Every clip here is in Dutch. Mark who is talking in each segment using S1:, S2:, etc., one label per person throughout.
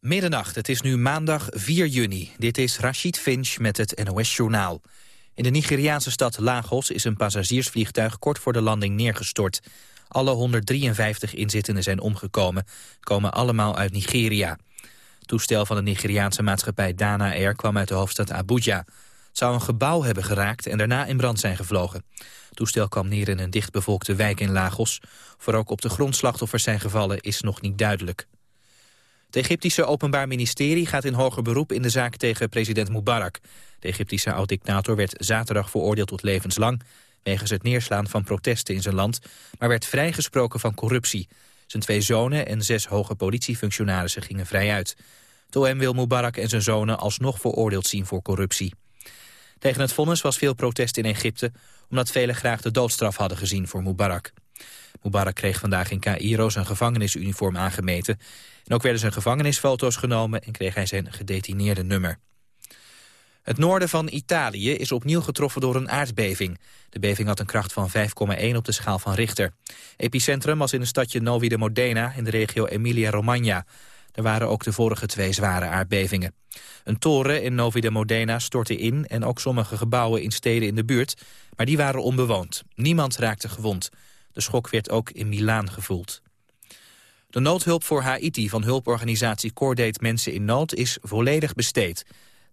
S1: Middernacht, het is nu maandag 4 juni. Dit is Rashid Finch met het NOS-journaal. In de Nigeriaanse stad Lagos is een passagiersvliegtuig kort voor de landing neergestort. Alle 153 inzittenden zijn omgekomen, komen allemaal uit Nigeria. Toestel van de Nigeriaanse maatschappij Dana Air kwam uit de hoofdstad Abuja. Het zou een gebouw hebben geraakt en daarna in brand zijn gevlogen. Toestel kwam neer in een dichtbevolkte wijk in Lagos. Voor ook op de grond slachtoffers zijn gevallen is nog niet duidelijk. Het Egyptische Openbaar Ministerie gaat in hoger beroep in de zaak tegen president Mubarak. De Egyptische oud-dictator werd zaterdag veroordeeld tot levenslang... wegens het neerslaan van protesten in zijn land... maar werd vrijgesproken van corruptie. Zijn twee zonen en zes hoge politiefunctionarissen gingen vrij uit. Het OM wil Mubarak en zijn zonen alsnog veroordeeld zien voor corruptie. Tegen het vonnis was veel protest in Egypte... omdat velen graag de doodstraf hadden gezien voor Mubarak. Mubarak kreeg vandaag in Cairo zijn gevangenisuniform aangemeten. En ook werden zijn gevangenisfoto's genomen en kreeg hij zijn gedetineerde nummer. Het noorden van Italië is opnieuw getroffen door een aardbeving. De beving had een kracht van 5,1 op de schaal van Richter. Epicentrum was in het stadje Novi de Modena in de regio Emilia-Romagna. Er waren ook de vorige twee zware aardbevingen. Een toren in Novi de Modena stortte in en ook sommige gebouwen in steden in de buurt, maar die waren onbewoond. Niemand raakte gewond. De schok werd ook in Milaan gevoeld. De noodhulp voor Haiti van hulporganisatie Cordate Mensen in Nood is volledig besteed.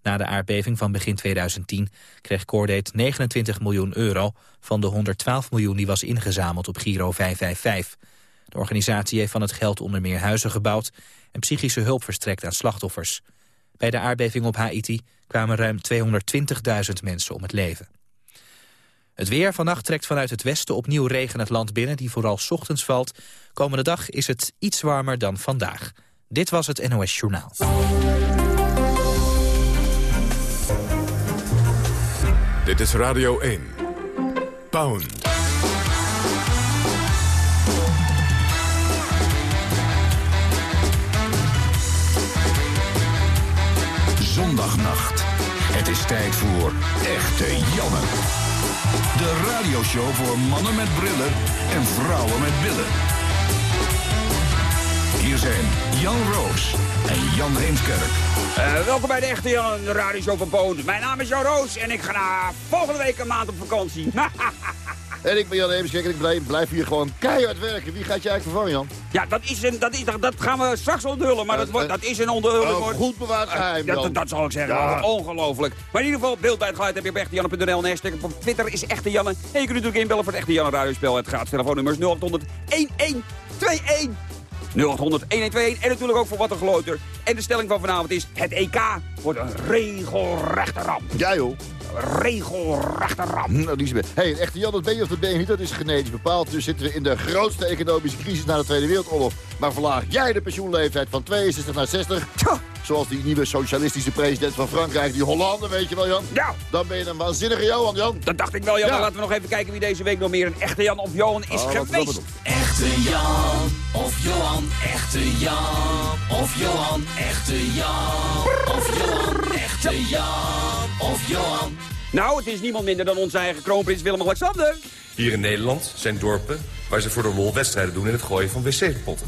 S1: Na de aardbeving van begin 2010 kreeg Cordate 29 miljoen euro... van de 112 miljoen die was ingezameld op Giro 555. De organisatie heeft van het geld onder meer huizen gebouwd... en psychische hulp verstrekt aan slachtoffers. Bij de aardbeving op Haiti kwamen ruim 220.000 mensen om het leven. Het weer vannacht trekt vanuit het westen opnieuw regen het land binnen... die vooral ochtends valt. Komende dag is het iets warmer dan vandaag. Dit was het NOS Journaal.
S2: Dit is Radio 1. Pound.
S3: Zondagnacht. Het is tijd voor Echte Janne. De radioshow voor mannen met brillen en vrouwen met billen. Hier zijn Jan Roos en Jan Heemskerk.
S4: Uh, welkom bij de Echte Jan, de radioshow van Poont. Mijn naam is Jan Roos en ik ga volgende week een maand op vakantie.
S5: En ik ben Jan Eemskerk en ik blijf, blijf, hier gewoon keihard werken. Wie gaat je eigenlijk vervangen, Jan?
S4: Ja, dat, is een, dat, is, dat gaan we straks onthullen, maar dat, wordt, dat is een onderhulling.
S5: Een goed bewaard geheim,
S4: Jan. Dat, dat zal ik zeggen, ja. ongelooflijk. Maar in ieder geval, beeld bij het geluid heb je op echtejanne.nl en hashtag op Twitter is Echte Janne. En je kunt natuurlijk inbellen voor het Echte Janne radiospel. Het gaat telefoonnummers 0800 1121. 0800 1121 en natuurlijk ook voor wat een geloter. En de stelling van vanavond is, het EK wordt een regelrechte ramp.
S5: Ja joh
S4: regelrechte ramp.
S5: Nou, die is hey, een echte Jan, dat ben je of dat ben je niet, dat is genetisch bepaald. Dus zitten we in de grootste economische crisis na de Tweede Wereldoorlog. Maar verlaag jij de pensioenleeftijd van 62 naar 60... Zoals die nieuwe socialistische president van Frankrijk, die Hollande, weet je wel, Jan?
S4: Ja.
S5: Dan ben je een waanzinnige Johan, Jan.
S4: Dat dacht ik wel, Jan. Ja. laten we nog even kijken wie deze week nog meer een echte Jan of Johan is
S5: Oh,
S4: geweest.
S6: Echte Jan of Johan, echte Jan of Johan, echte Jan of Johan, echte Jan of Johan.
S4: Nou, het is niemand minder dan onze eigen kroonprins Willem-Alexander.
S7: Hier in Nederland zijn dorpen waar ze voor de lol wedstrijden doen in het gooien van wc-potten.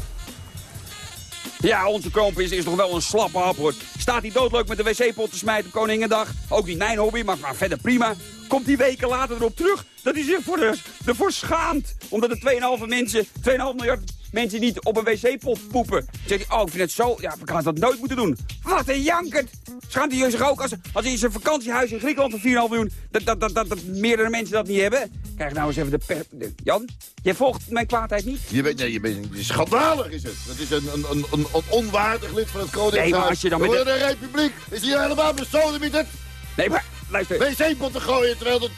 S4: Ja, onze kroonprins is toch wel een slappe hap. Staat hij doodleuk met de wc-pot te smijten op Koningendag? Ook niet mijn hobby, maar, maar verder prima. Komt hij weken later erop terug dat hij zich voor de, ervoor schaamt. Omdat er 2,5 mensen, 2,5 miljard mensen niet op een wc-pot poepen. Zegt hij, oh, ik vind het zo, ja, we gaan dat nooit moeten doen. Wat een jankert! Schaamt hij zich ook als, als hij in zijn vakantiehuis in Griekenland van 4,5 miljoen... Dat, dat, dat, dat, dat meerdere mensen dat niet hebben? Krijg nou eens even de per... de- Jan, jij volgt mijn kwaadheid niet?
S5: Je bent, nee, je bent schandalig is het. Dat is een, een, een, een, onwaardig lid van het Koningshuis.
S4: Nee, maar als je dan met de-
S5: een republiek. Is hier helemaal het
S4: Nee, maar luister.
S5: wc-potten gooien... terwijl er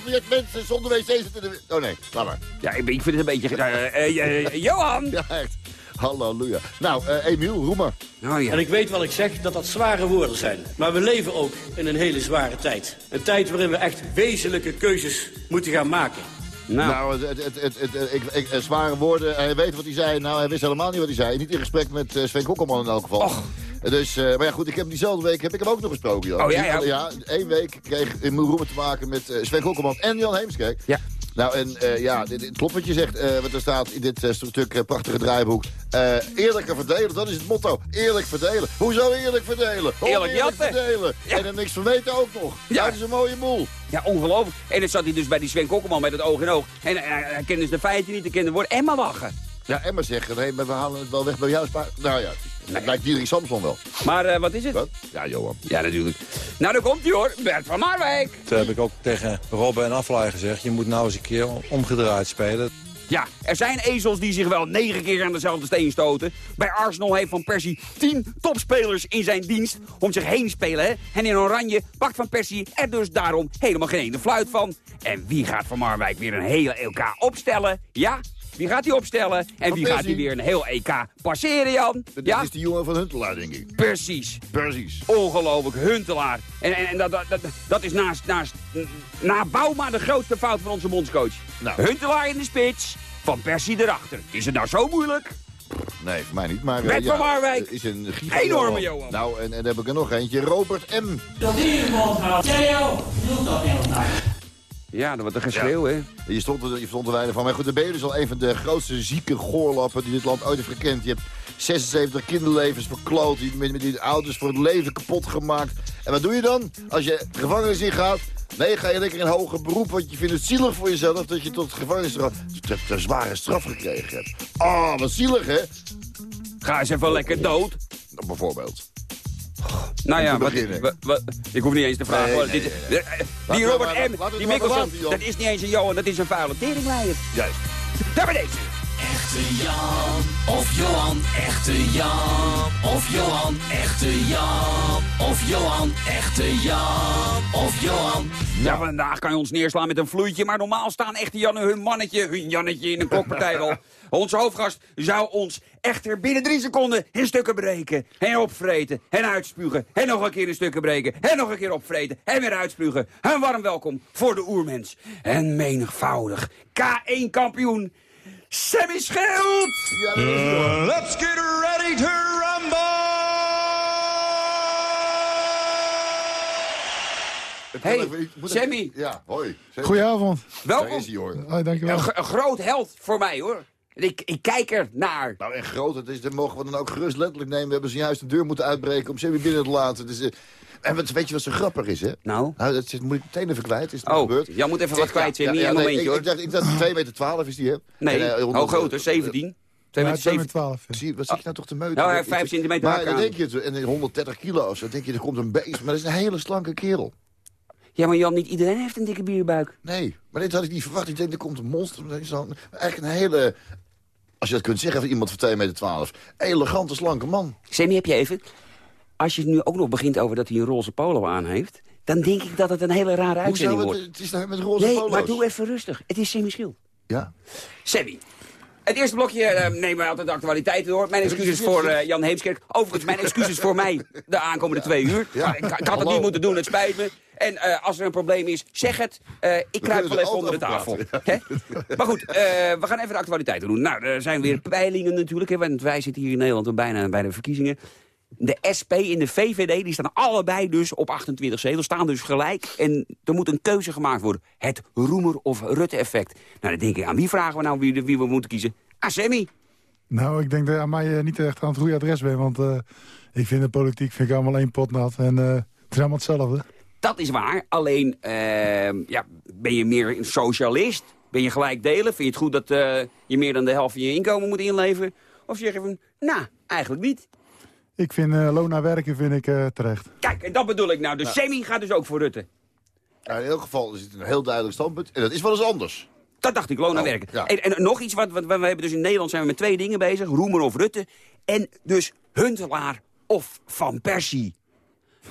S5: 2,5 miljard mensen zonder wc zitten in de... Oh nee, laat maar.
S4: Ja, ik, ik vind het een beetje... eh, eh, eh, Johan!
S5: Ja, echt. Halleluja. Nou, eh Emiel, roem maar.
S4: Oh, ja.
S8: En ik weet wat ik zeg, dat dat zware woorden zijn. Maar we leven ook in een hele zware tijd. Een tijd waarin we echt wezenlijke keuzes moeten gaan maken.
S4: Nou,
S5: Nou, het, het, het, het, het- ik, ik, zware woorden. Hij weet wat hij zei. Nou, hij wist helemaal niet wat hij zei. Niet in gesprek met Sven Kokkelman in elk geval.
S4: Och.
S5: Dus, eh, maar ja, goed, ik heb diezelfde week heb ik hem ook nog gesproken. Joh.
S4: Oh, ja, ja.
S5: Ja, één week kreeg in mijn roemen te maken met eh, Sven Kokkelman en Jan Heemskerk.
S4: Ja.
S5: Nou, en eh, ja, dit, klopt wat je zegt, wat er staat in dit stuk prachtige draaiboek. Eerlijker verdelen, dat is het motto. Eerlijk verdelen. Hoezo eerlijk verdelen?
S4: Eerlijk
S5: verdelen.
S4: Ja.
S5: En er niks van weten ook nog. Ja. Dat is een mooie boel.
S4: Ja, ongelooflijk. En dan zat hij dus bij die Sven Kokkelman met het oog in oog. En hij kende dus de feiten niet, hij kende het woord en maar lachen.
S5: Ja, en maar zeggen, nee, maar we halen het wel weg bij jou. Nou ja, het lijkt Dierik Samson wel.
S4: Maar eh, wat is het?
S5: Wat? Ja, Johan.
S4: Ja, natuurlijk. Nou, daar komt hij hoor. Bert van Marwijk.
S9: Toen heb ik ook tegen Robben en Aflaai gezegd... je moet nou eens een keer omgedraaid spelen.
S4: Ja, er zijn ezels die zich wel negen keer aan dezelfde steen stoten. Bij Arsenal heeft Van Persie tien topspelers in zijn dienst om zich heen spelen. Hè? En in Oranje pakt Van Persie er dus daarom helemaal geen ene fluit van. En wie gaat Van Marwijk weer een hele LK opstellen? Ja, wie gaat hij opstellen? En wie gaat hij weer een heel EK passeren, Jan?
S5: Dat
S4: Ja,
S5: is die jongen van Huntelaar, denk ik.
S4: precies.
S5: Precies.
S4: Ongelooflijk, Huntelaar. En, en, en dat, dat, dat, dat is naast, naast na Bouma de grootste fout van onze bondscoach.
S5: Nou.
S4: Huntelaar in de spits, Van Persie erachter. Is het nou zo moeilijk?
S5: Nee, voor mij niet. Maar, eh,
S4: Bert van Marwijk.
S5: Is een
S4: Enorme Johan.
S5: Nou, en, en dan heb ik er nog eentje. Robert M.
S4: Ja, dat wordt een geschreeuw, hè?
S5: Je stond, er, je stond er weinig van. Maar goed, dan ben je dus al een van de grootste zieke goorlappen die dit land ooit heeft gekend. Je hebt 76 kinderlevens verkloot, die, met, met die ouders voor het leven kapot gemaakt. En wat doe je dan? Als je de gevangenis in gaat, nee, ga je lekker in hoger beroep, want je vindt het zielig voor jezelf dat je tot gevangenisstraf, tot een zware straf gekregen hebt. Ah, wat zielig, hè?
S4: Ga eens even lekker dood.
S5: Nou, bijvoorbeeld.
S4: Nou ja, wat, wat- wat- ik hoef niet eens te vragen.
S5: Nee, nee, nee,
S4: Die Robert M., die Mikkelsen, dat is niet eens een Johan, dat is een vuile teringleier.
S5: Juist.
S4: Daar bij deze.
S6: Echte Jan of Johan, echte Jan of Johan, echte Jan of Johan, echte Jan of Johan.
S4: Ja, vandaag kan je ons neerslaan met een vloeitje, maar normaal staan echte Jannen hun mannetje, hun Jannetje in een klokpartij wel. Onze hoofdgast zou ons echter binnen drie seconden in stukken breken. En opvreten, en uitspugen, en nog een keer in stukken breken, en nog een keer opvreten, en weer uitspugen. Een warm welkom voor de oermens. En menigvoudig K1 kampioen, Sammy Schild!
S5: Ja, dat hoor.
S3: Let's get ready to
S4: Hey,
S5: Ik moet
S4: Sammy.
S5: Ja, hoi. Sammy.
S10: Goedenavond.
S5: Daar
S4: Welkom.
S5: is hij, hoor.
S10: Hoi, dankjewel.
S4: Een, gro- een groot held voor mij, hoor. Ik, ik kijk er naar.
S5: Nou, en groot, het is, dat mogen we dan ook gerust letterlijk nemen. We hebben zojuist de deur moeten uitbreken om Sammy binnen te laten. Dus, eh, en wat, weet je wat zo grappig is, hè?
S4: Nou?
S5: Nou, dat zit- moet ik meteen even kwijt. Is het
S4: Oh,
S5: gebeurd?
S4: jij moet even wat kwijt, een
S5: nee,
S4: momentje,
S5: ik,
S4: hoor.
S5: Ik dacht, ik dacht 2 meter 12 is die, hè?
S4: Nee,
S5: En, eh,
S4: hoe
S5: honderd-
S4: groter? 17? 2
S10: Ja,
S4: meter
S10: 2 met
S4: 17?
S10: 12. ja.
S5: Zie, wat zit je nou toch te meuten?
S4: Nou, hij
S5: Ik-
S4: heeft vijf
S5: ik-
S4: centimeter
S5: Maar dan denk je het, en 130 kilo of zo, dan denk je, er komt een beest. Maar dat is een hele slanke kerel.
S4: Ja, maar Jan, niet iedereen heeft een dikke bierbuik.
S5: Nee, maar dit had ik niet verwacht. Ik denk, er komt een monster. Dat is dan eigenlijk een hele... Als je dat kunt zeggen van iemand van 2 meter 12. Elegante, slanke man.
S4: Sammy, heb je even... Als je nu ook nog begint over dat hij een roze polo aan heeft... dan denk ik dat het een hele rare uitzending wordt.
S5: het is nou met roze
S4: Nee,
S5: polo's.
S4: maar doe even rustig. Het is Sammy Schild.
S5: Ja?
S4: Sammy. Het eerste blokje eh, nemen we altijd de actualiteiten door. Mijn excuses voor eh, Jan Heemskerk. Overigens, mijn excuses voor mij de aankomende twee uur.
S5: Ja.
S4: Ik, ik had het niet moeten doen, het spijt me. En eh, als er een probleem is, zeg het. Ik kruip wel even onder de tafel. Maar goed, we gaan even de actualiteiten doen. Nou, er zijn weer peilingen natuurlijk. Hè, want wij zitten hier in Nederland bijna bij de verkiezingen. De SP en de VVD die staan allebei dus op 28 zetels. Staan dus gelijk. En er moet een keuze gemaakt worden. Het Roemer of Rutte-effect. Nou, dan denk ik, aan wie vragen we nou wie, wie we moeten kiezen? Ah, Sammy.
S10: Nou, ik denk dat je aan mij eh, niet echt aan het goede adres bent. Want eh, ik vind de politiek vind ik allemaal één pot nat. En eh, het is allemaal hetzelfde.
S4: Dat is waar. Alleen, ehm, ja, ben je meer een socialist? Ben je gelijk delen? Vind je het goed dat je meer dan de helft van je inkomen moet inleveren? Of zeg je van, nou, eigenlijk niet.
S10: Ik vind eh, loon naar werken vind ik eh, terecht.
S4: Kijk, en dat bedoel ik nou. De Sammy gaat dus ook voor Rutte.
S5: Nou, in elk geval is het een heel duidelijk standpunt. En dat is wel eens anders.
S4: Dat dacht ik, loon naar
S5: Oh,
S4: werken.
S5: ja.
S4: En, en nog iets, wat, wat we hebben dus in Nederland zijn we met twee dingen bezig. Roemer of Rutte. En dus Huntelaar of Van Persie.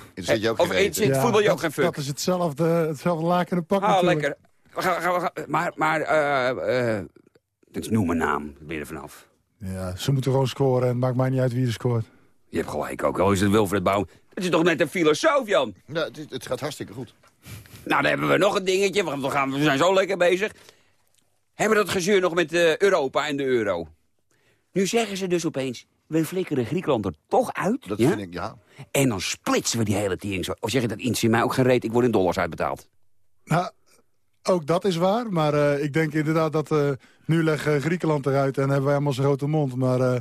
S5: Interesseert je ook
S4: Of
S5: geen
S4: Zit voetbal je ook
S10: dat,
S4: geen fuck?
S10: dat is hetzelfde, hetzelfde laken en pak
S4: Ah,
S10: natuurlijk.
S4: lekker. We gaan, we gaan, we gaan- maar, maar, eh, eh, is noem een naam, ben je er vanaf.
S10: Ja, ze moeten gewoon scoren en het maakt mij niet uit wie er scoort.
S4: Je hebt gelijk ook, al is het Wilfred Bouw. Het is toch net een filosoof, Jan?
S5: Ja, het, het gaat hartstikke goed.
S4: Nou, dan hebben we nog een dingetje. We, we gaan, we zijn zo lekker bezig. Hebben we dat gezeur nog met eh, Europa en de euro? Nu zeggen ze dus opeens... we flikkeren Griekenland er toch uit.
S5: Dat
S4: ja?
S5: vind ik, ja.
S4: En dan splitsen we die hele tering zo. Of zeg je dat iets in mij ook geen reet, ik word in dollars uitbetaald.
S10: Nou, ook dat is waar. Maar eh, ik denk inderdaad dat eh, nu leggen Griekenland eruit en hebben wij allemaal zo'n grote mond. Maar eh,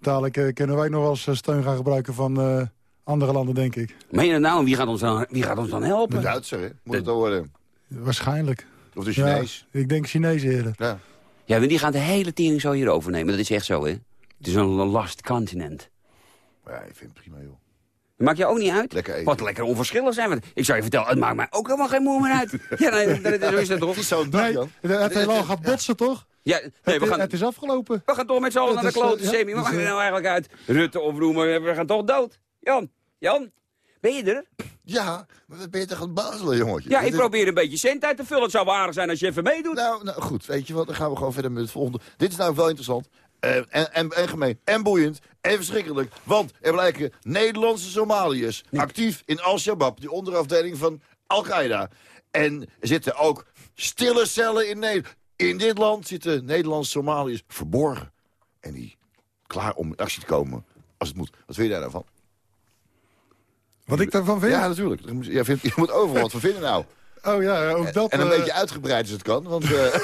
S10: dadelijk eh, kunnen wij nog wel eens eh, steun gaan gebruiken van eh, andere landen, denk ik.
S4: Meen je dat nou? Wie gaat ons dan, wie gaat ons dan
S5: De
S4: helpen?
S5: Duitser, hè? Moet het dan worden.
S10: Waarschijnlijk.
S5: Of de Chinees.
S10: Ja, ik denk Chinees eerder.
S5: Ja.
S4: Ja, maar die gaan de hele tering zo hier overnemen. Dat is echt zo, hè? Het is een lost continent.
S5: Ja, ik vind het prima, joh.
S4: Dat maakt je ook niet uit?
S5: Lekker eten.
S4: Wat lekker onverschillig zijn we. Ik zou je vertellen, het maakt mij ook helemaal geen moer meer uit. ja, nee, dat, dat, zo is het toch?
S5: Het is zo'n dag,
S10: Nee, het het heelal gaat botsen, toch?
S4: Ja, nee,
S10: het,
S4: we gaan,
S10: het is afgelopen.
S4: we gaan toch met z'n allen naar de
S10: eh,
S4: klote,
S10: ja,
S4: Semi. Wat
S10: dus,
S4: maakt het nou eigenlijk uit? Rutte of Roemer, we gaan toch dood. Jan, Jan, ben je er?
S5: Ja, maar wat ben je toch aan het bazelen, jongetje?
S4: Ja, ik
S5: is-
S4: probeer een beetje cent uit te vullen. Het zou wel aardig zijn als je even meedoet.
S5: Nou, nou, goed, weet je wat, dan gaan we gewoon verder met het volgende. Dit is nou wel interessant. eh, en, en, en gemeen. En boeiend. En verschrikkelijk. Want er blijken Nederlandse Somaliërs actief in Al-Shabaab. Die onderafdeling van Al-Qaeda. En er zitten ook stille cellen in Nederland. In dit land zitten Nederlandse Somaliërs verborgen. En die klaar om in actie te komen als het moet. Wat vind je daar nou van?
S10: Wat ik daarvan vind?
S5: Ja, natuurlijk. Je moet- Je, vindt, je moet overal wat van vinden nou.
S10: Oh ja, ook dat.
S5: En een
S10: eh,
S5: beetje uitgebreid als het kan. Want eh,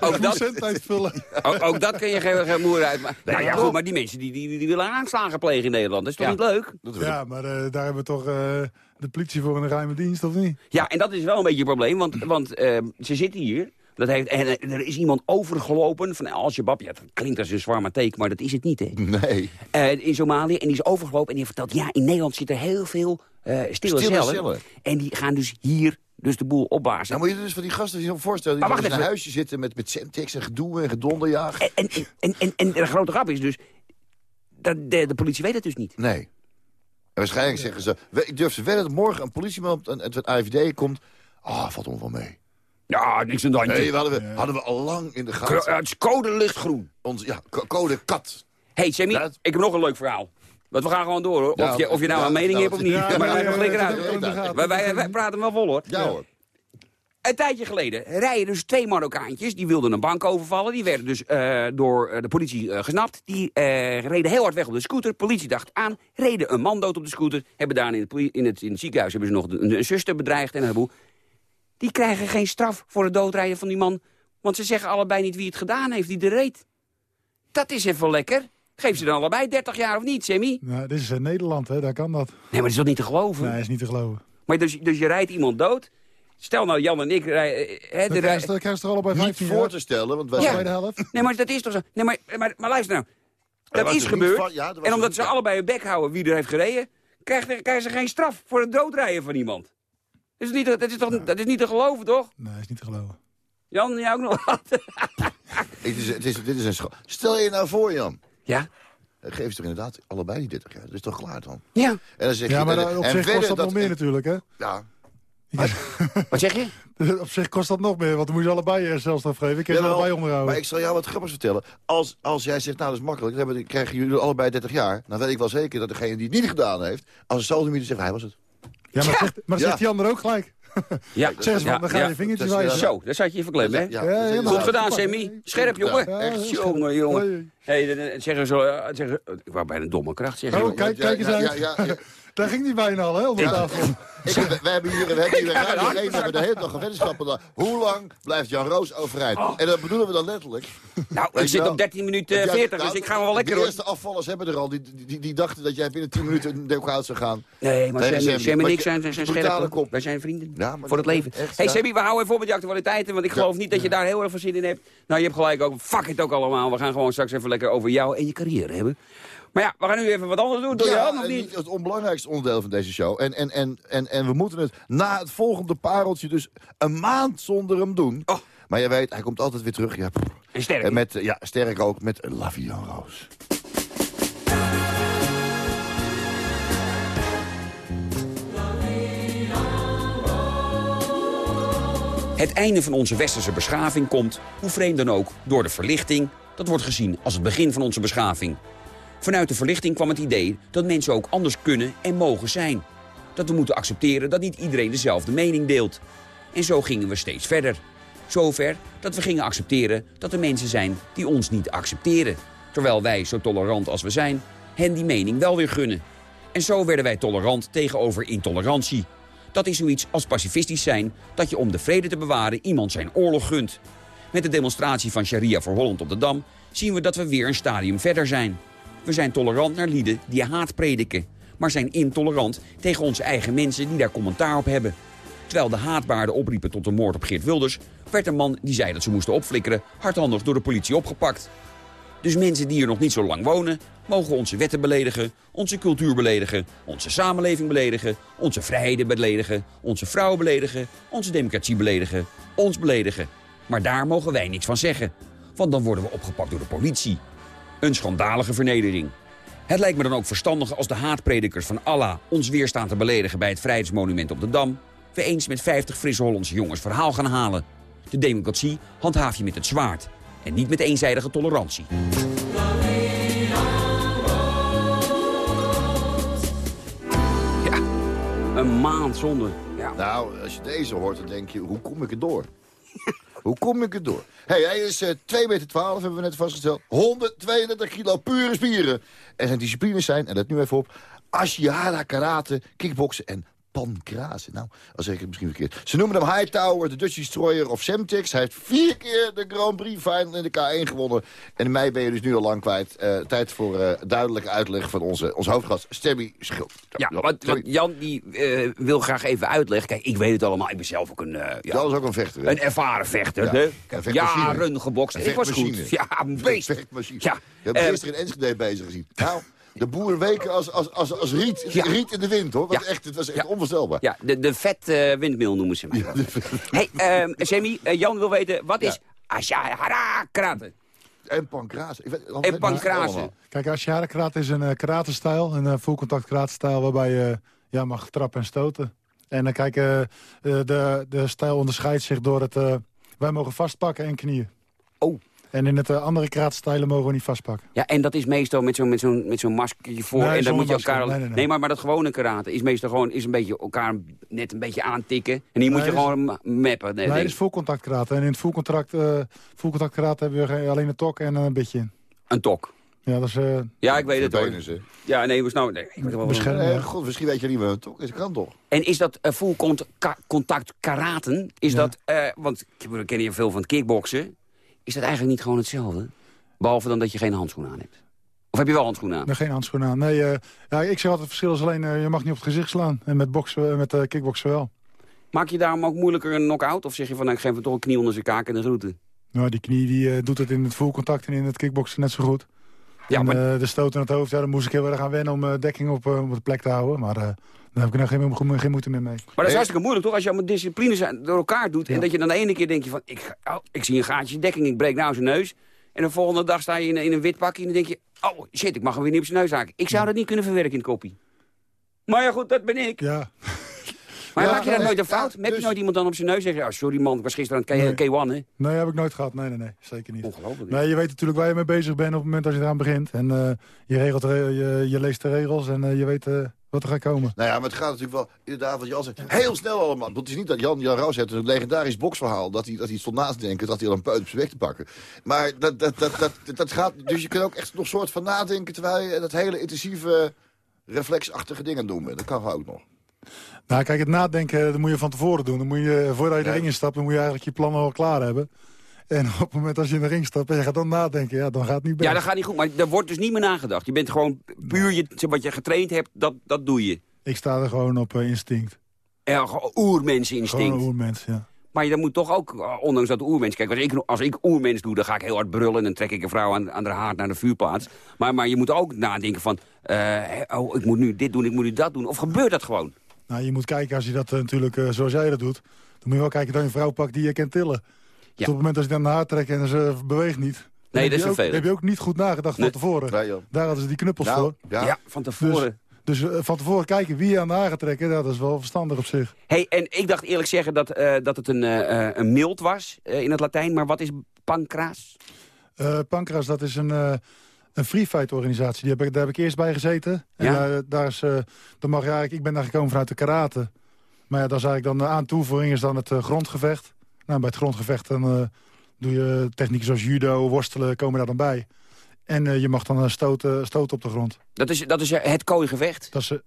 S4: Ook dat,
S10: cent uitvullen.
S4: ook, ook dat kun je geen, geen moer uit. Maar, nou ja, goed, maar die mensen die, die, die willen aanslagen plegen in Nederland. Dat is toch
S5: Ja.
S4: niet leuk?
S5: dat.
S10: Ja, maar eh, daar hebben we toch eh, de politie voor een geheime dienst, of niet?
S4: Ja, en dat is wel een beetje een probleem, want, want eh, ze zitten hier. Dat heeft, en eh, er is iemand overgelopen van Al-Shabaab. Ja, dat klinkt als een zwarme teken, maar dat is het niet, hè.
S5: Nee.
S4: Eh, in Somalië. En die is overgelopen en die heeft verteld... ja, in Nederland zitten heel veel stille,
S5: Stille
S4: cellen.
S5: cellen.
S4: En die gaan dus hier dus de boel opblazen.
S5: Nou moet je dus van die gasten je voorstellen... die
S4: Maar
S5: dan
S4: wacht
S5: in een huisje zitten met, met Semtex en gedoe en gedonderjaag.
S4: En, en, en, en, en de grote grap is dus... Dat de, de politie weet het dus niet.
S5: Nee. En waarschijnlijk zeggen ze... Ik durf ze wedden dat morgen een politieman en het AFD komt... Ah, valt ons wel mee.
S4: Ja, niks de handje.
S5: Nee, hadden, we, hadden we al lang in de
S4: Kro-
S5: gaten.
S4: het is code lichtgroen.
S5: Ons, ja, co- code kat.
S4: hey, Sammy, ik heb nog een leuk verhaal. Want we gaan gewoon door, hoor. Of, je, of je nou
S5: ja,
S4: een mening
S5: nou,
S4: hebt of niet.
S10: ja,
S4: maar wij gaan lekker uit. Wij, wij, wij praten wel vol, hoor.
S5: Ja, hoor.
S4: Een tijdje geleden rijden dus twee Marokkaantjes. Die wilden een bank overvallen. Die werden dus eh, door eh, de politie eh, gesnapt. Die eh, reden heel hard weg op de scooter. Politie dacht aan. Reden een man dood op de scooter. Hebben daar in het, in het, in het ziekenhuis hebben ze nog een, een zuster bedreigd en een. Die krijgen geen straf voor het doodrijden van die man. Want ze zeggen allebei niet wie het gedaan heeft, die de reed. Dat is even lekker. Geef ze dan allebei 30 jaar of niet, Sammy?
S10: Nou, dit is eh, Nederland, hè, daar kan dat.
S4: Nee, maar dat is toch niet te geloven?
S10: Nee, is niet te geloven.
S4: Maar dus, dus je rijdt iemand dood. Stel nou, Jan en ik rijden... eh, hè,
S10: Dan krijgen ze er allebei
S5: Niet
S10: 15
S5: voor te stellen, want wij
S4: Ja.
S10: Bij de
S5: zijn...
S10: helft.
S4: Nee, maar dat is toch zo. Nee, maar, maar, maar luister nou.
S5: Er
S4: Dat is gebeurd.
S5: van- ja, was
S4: en omdat ze allebei hun bek houden wie er heeft gereden... krijgen, krijgen ze geen straf voor het doodrijden van iemand. Dat is niet, dat is toch, dat is niet te geloven, toch?
S10: Nee, is niet te geloven.
S4: Jan, jij ook nog wat?
S5: Het is, het is, dit is een scha- Stel je nou voor, Jan.
S4: ja?
S5: Geef ze toch inderdaad allebei die 30 jaar. Dat is toch klaar dan?
S4: Ja.
S5: En dan zeg
S10: Ja,
S5: je,
S10: maar
S5: en-
S10: op
S5: en
S10: zich kost dat nog meer natuurlijk, hè?
S5: Ja,
S4: Wat zeg je?
S10: Op zich kost dat nog meer, want dan moet je allebei eh, zelfstraf geven. Ik kan ze
S5: Jawel,
S10: allebei onderhouden.
S5: Maar ik zal jou wat grappigs vertellen. Als, als jij zegt, nou dat is makkelijk, dan krijgen jullie allebei 30 jaar. Dan weet ik wel zeker dat degene die het niet gedaan heeft, als een sodomieter zegt, hij was het.
S10: Ja, maar, Zegt, maar
S5: Ja.
S10: zegt die ander ook gelijk.
S4: Ja.
S10: Zeg eens,
S4: ja,
S10: dan ga
S4: ja.
S10: je vingertjes
S5: Dat is-
S10: wijzen.
S4: Zo, daar zat je even klemmen, hè?
S5: Ja,
S10: Ja.
S4: Goed gedaan,
S10: Ja,
S4: Sammy. Scherp, jongen.
S5: Ja,
S10: echt.
S4: Jongen, jongen.
S10: Hoi.
S4: Hey, dan zeggen ze, eh, zeggen, ik wou bijna een domme kracht zeggen.
S10: Oh, kijk,
S5: Ja,
S10: kijk eens
S5: ja,
S10: uit. Daar ging die bijna al, hè,
S5: Ja.
S10: tafel.
S5: Ik, we, we hebben hier, we hebben hier een
S4: Ja,
S5: radio
S4: hard
S5: 1, we hebben de hele dag weddenschappen. Hoe lang blijft Jan Roos overeind?
S4: Oh.
S5: En dat bedoelen we dan letterlijk.
S4: Nou, ik
S5: je
S4: zit
S5: wel?
S4: op 13 minuten
S5: Ja,
S4: 40,
S5: nou,
S4: dus ik ga wel lekker,
S5: De
S4: hoor.
S5: eerste afvallers hebben er al. Die, die, die dachten dat jij binnen 10 minuten een deel uit zou gaan.
S4: Nee, maar
S5: Tegen
S4: Sam,
S5: Sammy.
S4: Sam en ik
S5: je-
S4: zijn, zijn, scherp. Wij zijn vrienden.
S5: Ja, maar
S4: voor het leven.
S5: echt,
S4: hey. Sammy, we houden even op met die actualiteiten. Want ik geloof niet dat je daar heel erg veel zin in hebt. Nou, je hebt gelijk ook. Fuck het ook allemaal. We gaan gewoon straks even lekker over jou en je carrière hebben. Maar ja, we gaan nu even wat anders doen. Doe je
S5: en
S4: of niet?
S5: het onbelangrijkste onderdeel van deze show. En, en, en, en, en we moeten het na het volgende pareltje dus een maand zonder hem doen.
S4: Oh.
S5: Maar je weet, hij komt altijd weer terug. Ja.
S4: En sterk.
S5: En met, ja, sterk ook met La Vie en Roos.
S4: Het einde van onze westerse beschaving komt, hoe vreemd dan ook, door de verlichting. Dat wordt gezien als het begin van onze beschaving. Vanuit de verlichting kwam het idee dat mensen ook anders kunnen en mogen zijn. Dat we moeten accepteren dat niet iedereen dezelfde mening deelt. En zo gingen we steeds verder. Zover dat we gingen accepteren dat er mensen zijn die ons niet accepteren. Terwijl wij, zo tolerant als we zijn, hen die mening wel weer gunnen. En zo werden wij tolerant tegenover intolerantie. Dat is zoiets als pacifistisch zijn, dat je om de vrede te bewaren iemand zijn oorlog gunt. Met de demonstratie van Sharia voor Holland op de Dam zien we dat we weer een stadium verder zijn. We zijn tolerant naar lieden die haat prediken, maar zijn intolerant tegen onze eigen mensen die daar commentaar op hebben. Terwijl de haatbaarden opriepen tot de moord op Geert Wilders... werd een man die zei dat ze moesten opflikkeren hardhandig door de politie opgepakt. Dus mensen die hier nog niet zo lang wonen... mogen onze wetten beledigen, onze cultuur beledigen... onze samenleving beledigen, onze vrijheden beledigen... onze vrouwen beledigen, onze democratie beledigen, ons beledigen. Maar daar mogen wij niets van zeggen. Want dan worden we opgepakt door de politie. Een schandalige vernedering. Het lijkt me dan ook verstandig als de haatpredikers van Allah... ons weer staan te beledigen bij het Vrijheidsmonument op de Dam... we eens met 50 frisse Hollandse jongens verhaal gaan halen. De democratie handhaaf je met het zwaard. En niet met eenzijdige tolerantie. Ja, een maand zonder. Ja.
S5: Nou, als je deze hoort, dan denk je, hoe kom ik er door? Hoe kom ik er door? Hey, hij is eh 2 meter 12, hebben we net vastgesteld. 132 kilo pure spieren. En zijn disciplines zijn, en let nu even op... Ashihara, karate, kickboksen en pankrazen. Nou, dan zeg ik het misschien verkeerd. Ze noemen hem Hightower, de Dutch Destroyer of Semtex. Hij heeft vier keer de Grand Prix final in de K1 gewonnen. En in mei ben je dus nu al lang kwijt. Eh, tijd voor eh, duidelijke uitleg van onze, onze hoofdgast, Stemmy Schild.
S4: Ja, want, want Jan die eh, wil graag even uitleggen. Kijk, ik weet het allemaal. Ik ben zelf ook een... ja,
S5: Dat is ook een vechter. hè?
S4: Een ervaren vechter.
S5: Ja,
S4: Ik heb jaren gebokst. Ik was goed. Ja, een beest.
S5: Vechtmachine.
S4: Ja,
S5: Je hebt gisteren in Enschede bezig gezien. Nou, de boeren weken als, als, als, als riet,
S4: Ja.
S5: riet in de wind, hoor. Want
S4: Ja.
S5: echt, het was echt
S4: Ja.
S5: onvoorstelbaar.
S4: Ja, de, de vet eh, windmil noemen ze mij. hey, ehm Sammy, eh, Jan wil weten, wat is Ashahara karate?
S5: En pankrazen. Ik weet-
S4: En pankrazen.
S10: Kijk, Ashihara karate is een uh, karate-stijl, een uh, full contact karate-stijl... waarbij je ja, mag trappen en stoten. En dan kijk, de, de stijl onderscheidt zich door het... eh, wij mogen vastpakken en knieën.
S4: Oh.
S10: En in het eh, andere karate-stijlen mogen we niet vastpakken.
S4: Ja, en dat is meestal met zo'n met zo'n met zo'n maskertje voor.
S10: Nee,
S4: en dan moet je
S10: masker.
S4: elkaar...
S10: Nee, nee, nee.
S4: maar, maar dat gewone karate is meestal gewoon is een beetje elkaar net een beetje aantikken. En hier moet je gewoon ma- mappen. Nee,
S10: Nee, is full contact karate. En in het full contact, eh, full contact karate hebben we alleen een tok en een beetje in.
S4: Een tok.
S10: Ja, dat is eh,
S4: Ja, ik weet het hoor.
S5: Ze.
S4: Ja, nee, we nou... Nee, ik weet wel.
S5: Eh,
S10: ja.
S5: God, misschien weet je niet meer wat het toch is. Kan toch?
S4: En is dat eh, full cont ka- contact karaten? Is
S10: Ja.
S4: dat, eh, want ik ken je veel van het kickboksen. Is dat eigenlijk niet gewoon hetzelfde? Behalve dan dat je geen handschoenen aan hebt. Of heb je wel handschoenen aan?
S10: Nee, geen handschoenen aan. Nee, eh, ja, ik zeg altijd het verschil is alleen, eh, je mag niet op het gezicht slaan. En met, boksen, eh, met eh, kickboksen wel.
S4: Maak je daarom ook moeilijker een knock-out? Of zeg je van, nou, ik geef hem toch een knie onder zijn kaak en de groeten?
S10: Nou, die knie die, doet het in het full contact en in het kickboksen net zo goed.
S4: Ja,
S10: en,
S4: maar
S10: eh, de stoot in het hoofd, ja, daar moest ik heel erg aan wennen om eh, dekking op, eh, op de plek te houden. Maar daar heb ik nou geen, geen, geen moeite meer mee.
S4: Maar dat is hartstikke moeilijk, toch? Als je allemaal disciplines door elkaar doet... en dat je dan de ene keer denk je van... ik, oh, ik zie een gaatje dekking, ik breek nou zijn neus... en de volgende dag sta je in, een- in een wit pakje... en dan denk je... oh, shit, ik mag hem weer niet op zijn neus haken. Ik zou dat niet kunnen verwerken in het koppie. Maar ja, goed, dat ben ik.
S10: Ja,
S4: Maar
S5: Ja,
S4: maak je dat
S5: nee,
S4: nooit een
S5: ja,
S4: fout? Heb
S5: dus-
S4: je nooit iemand dan op zijn neus zeggen... oh, sorry man, ik was gisteren aan het K-
S10: Nee.
S4: K1, hè?
S10: nee, heb ik nooit gehad. Nee, nee, nee, zeker niet.
S4: Ongelooflijk.
S10: Nee, je weet natuurlijk waar je mee bezig bent op het moment als je eraan begint. En eh, je, regelt, je, je leest de regels en eh, je weet eh, wat er gaat komen.
S5: Nou ja, maar het gaat natuurlijk wel, inderdaad, wat Jan zegt, heel snel allemaal. Want Het is niet dat Jan, Jan Roos heeft een legendarisch boksverhaal... dat hij, dat hij stond naast te denken, dat hij al een peut op zijn weg te pakken. Maar dat, dat, dat, dat, dat gaat, dus je kunt ook echt nog soort van nadenken... terwijl je dat hele intensieve, reflexachtige dingen doet. Dat kan ook nog.
S10: Nou, kijk, het nadenken dat moet je van tevoren doen. Dan moet je, voordat je de
S5: Ja.
S10: ring instapt, dan moet je eigenlijk je plannen al klaar hebben. En op het moment als je in de ring stapt en je gaat dan nadenken, ja, dan gaat het niet best.
S4: Ja, dat gaat niet goed. Maar daar wordt dus niet meer nagedacht. Je bent gewoon puur je, wat je getraind hebt, dat, dat doe je.
S10: Ik sta er gewoon op eh, instinct.
S4: Ja, oermensinstinct.
S10: Gewoon oermens, ja.
S4: Maar je moet toch ook, eh, ondanks dat oermens... Kijk, als ik, als ik oermens doe, dan ga ik heel hard brullen... en dan trek ik een vrouw aan, aan de haard naar de vuurplaats. Maar, maar je moet ook nadenken van... eh, oh, ik moet nu dit doen, ik moet nu dat doen. Of gebeurt dat gewoon?
S10: Nou, je moet kijken, als je dat eh, natuurlijk eh, zoals jij dat doet... dan moet je wel kijken dat je een vrouw pakt die je kan tillen. Dus op het moment als je dan naar haar trekt en ze beweegt niet...
S4: Nee, dat is vervelend.
S10: heb je ook niet goed nagedacht
S4: Nee.
S10: van tevoren.
S5: Nee.
S10: Daar hadden ze die knuppels
S5: Nou,
S10: voor.
S5: ja.
S4: Ja, van tevoren.
S10: Dus eh, van tevoren kijken wie je aan de haar gaat trekken, dat is wel verstandig op zich.
S4: Hey, en ik dacht eerlijk zeggen dat, eh, dat het een, een mild was eh, in het Latijn. Maar wat is pancraas?
S10: Eh Pancras, dat is een, eh een free fight organisatie. Die heb ik, daar heb ik eerst bij gezeten. En
S4: Ja?
S10: eh, daar is, eh, dan mag je eigenlijk, ik ben daar gekomen vanuit de karate. Maar ja, dat is eigenlijk dan de aan toevoeging is dan het eh, grondgevecht. Nou, bij het grondgevecht dan, eh, doe je technieken zoals judo, worstelen, komen daar dan bij. En eh, je mag dan eh, stoten, stoten op de grond.
S4: Dat is, dat is eh, het kooigevecht.
S10: Dat is, eh,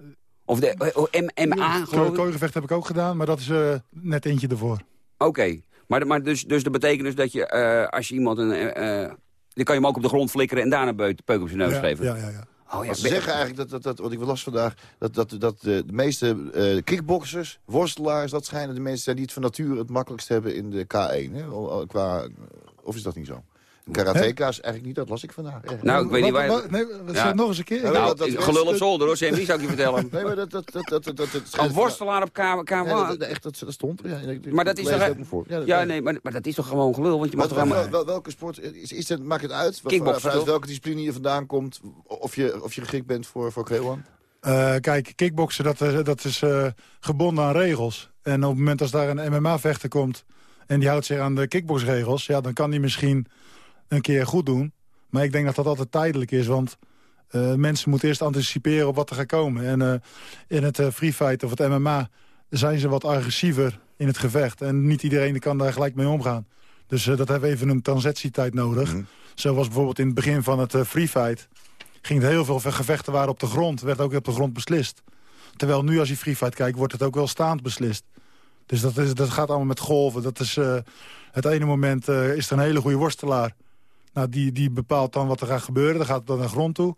S4: Of de eh, M- MA, geloof ik?
S10: Kooigevecht heb ik ook gedaan, maar dat is eh, net eentje ervoor.
S4: Oké. Maar, maar dus, dus dat betekent dus dat je, eh, als je iemand een... eh, eh, dan kan je hem ook op de grond flikkeren en daarna beut- peuk op zijn neus
S10: ja,
S4: geven.
S10: ja, ja, ja.
S4: Oh, ja.
S5: Ze
S4: ben-
S5: zeggen eigenlijk, dat, dat, dat, wat ik las vandaag... dat, dat, dat de, de meeste eh, kickboxers, worstelaars... dat schijnen de mensen zijn die het van nature het makkelijkst hebben in de K1. Hè? Qua, of is dat niet zo? Karateka's eigenlijk niet, dat las ik vandaag.
S4: Nou, ik weet niet waar...
S10: Nee,
S4: Ja.
S10: nog eens een keer.
S4: Nou,
S5: dat- dat-
S4: gelul op zolder hoor, Sammy, zou ik je vertellen.
S5: Nee, maar dat... dat, dat, dat, dat,
S4: worstelaar op K1.
S5: Ja, dat, echt, dat, dat stond er. Ja,
S4: Maar dat is toch-
S5: voor.
S4: Ja, nee, maar, maar dat is toch gewoon gelul, want je mag toch helemaal...
S5: welke sport, is, is het, maakt het uit? Vanuit welke discipline je vandaan komt? Of je, of je geschikt bent voor, voor Kreeuwan?
S10: Eh, kijk, kickboksen dat, is- dat is eh, gebonden aan regels. En op het moment als daar een MMA-vechter komt... en die houdt zich aan de kickboxregels... ja, dan kan die misschien een keer goed doen. Maar ik denk dat dat altijd tijdelijk is, want... eh, mensen moeten eerst anticiperen op wat er gaat komen. En eh, in het eh, free fight of het MMA zijn ze wat agressiever in het gevecht. En niet iedereen kan daar gelijk mee omgaan. Dus dat hebben we even een transitietijd nodig. Zoals bijvoorbeeld in het begin van het free fight... ging het heel veel gevechten waren op de grond. Werd ook op de grond beslist. Terwijl nu als je free fight kijkt, wordt het ook wel staand beslist. Dus dat, is, dat gaat allemaal met golven. Dat is, het ene moment is er een hele goede worstelaar. Nou, die, die bepaalt dan wat er gaat gebeuren. Dan gaat het dan naar de grond toe.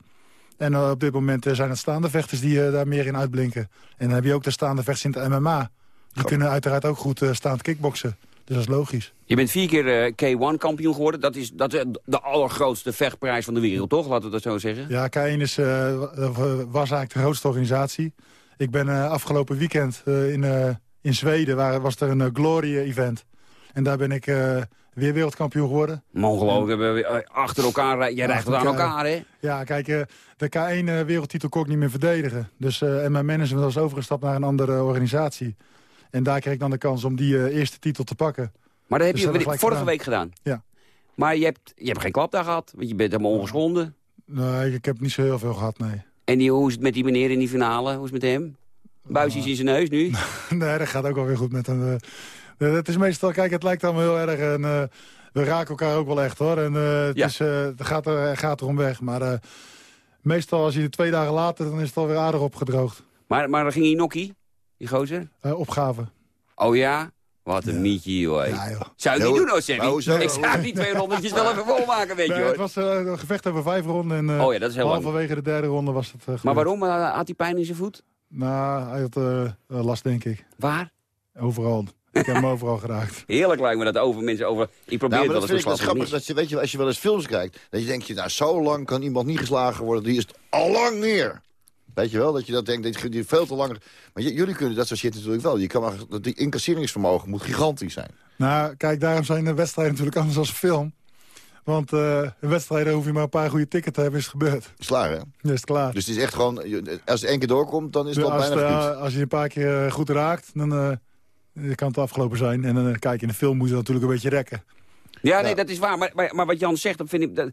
S10: En eh, op dit moment eh, zijn het staande vechters die eh, daar meer in uitblinken. En dan heb je ook de staande vechters in het MMA. Die kunnen uiteraard ook goed staand kickboksen. Dus dat is logisch.
S4: Je bent vier keer eh, K1-kampioen geworden. Dat is, dat is de allergrootste vechtprijs van de wereld, toch? Laten we dat zo zeggen.
S10: Ja, K1 is, wa- was eigenlijk de grootste organisatie. Ik ben afgelopen weekend in, in Zweden, waar, was er een Glory-event. En daar ben ik weer wereldkampioen geworden.
S4: Ongelooflijk, hebben we eh, achter elkaar... rij- Jij rijdt tot aan
S10: elkaar.
S4: hè?
S10: Ja, kijk, eh, de K1-wereldtitel kon ik niet meer verdedigen. Dus, eh, en mijn management was overgestapt naar een andere organisatie. En daar kreeg ik dan de kans om die eh, eerste titel te pakken.
S4: Maar dat heb
S10: Dus
S4: je
S10: dat
S4: ik vorige week gedaan.
S10: Ja.
S4: Maar je hebt, je hebt geen klap daar gehad, want je bent helemaal ongeschonden.
S10: Nee, ik heb niet zo heel veel gehad, nee.
S4: En die, hoe is het met die meneer in die finale? Hoe is het met hem? Buisjes in zijn neus nu?
S10: nee, dat gaat ook wel weer goed met hem. Eh. Het is meestal, kijk, het lijkt allemaal heel erg. En, eh, we raken elkaar ook wel echt, hoor. En eh, het,
S4: Ja.
S10: is, eh, het gaat, er, gaat erom weg. Maar eh, meestal, als je twee dagen later, dan is het alweer aardig opgedroogd.
S4: Maar, maar dan ging hij nokkie, die gozer?
S10: Eh, opgave.
S4: Oh ja? Wat een mietje, joh.
S10: Ja, joh.
S4: Zou je
S5: Ja,
S4: niet doen, oh, Sammy?
S5: maar hoezo?
S4: Ik zou die twee rondetjes wel even volmaken, weet je,
S10: Nee,
S4: hoor.
S10: het was eh, een gevecht over vijf ronden. En, eh,
S4: Oh ja, dat is heel lang.
S10: halverwege de derde ronde was het
S4: Maar waarom? Had hij pijn in zijn voet?
S10: Nou, hij had last, denk ik.
S4: Waar?
S10: Overal. Ik heb hem overal geraakt.
S4: Heerlijk lijkt me dat over mensen over... Ik probeer
S5: Nou, dat
S4: wel
S5: vind ik
S4: eens slag
S5: grappig. Dat je, weet je, als je wel eens films kijkt, dat je denkt, je, nou, zo lang kan iemand niet geslagen worden. Die is het al lang neer. Weet je wel, dat je dat denkt, dat je die veel te langer... Maar jullie kunnen dat soort shit natuurlijk wel. Je kan maar, dat die incasseringsvermogen moet gigantisch zijn.
S10: Nou, kijk, daarom zijn de wedstrijden natuurlijk anders als een film. Want eh in wedstrijden hoef je maar een paar goede tickets te hebben, is het gebeurd.
S5: Is klaar, hè?
S10: Is het klaar.
S5: Dus het is echt gewoon, als het één keer doorkomt, dan is het al bijna
S10: het, eh, als je een paar keer eh, goed raakt, dan eh, kan het afgelopen zijn. En dan eh, kijk, in de film moet je natuurlijk een beetje rekken.
S4: Ja, nee, dat is waar. Maar, maar, maar wat Jan zegt, dat vind ik... Dat,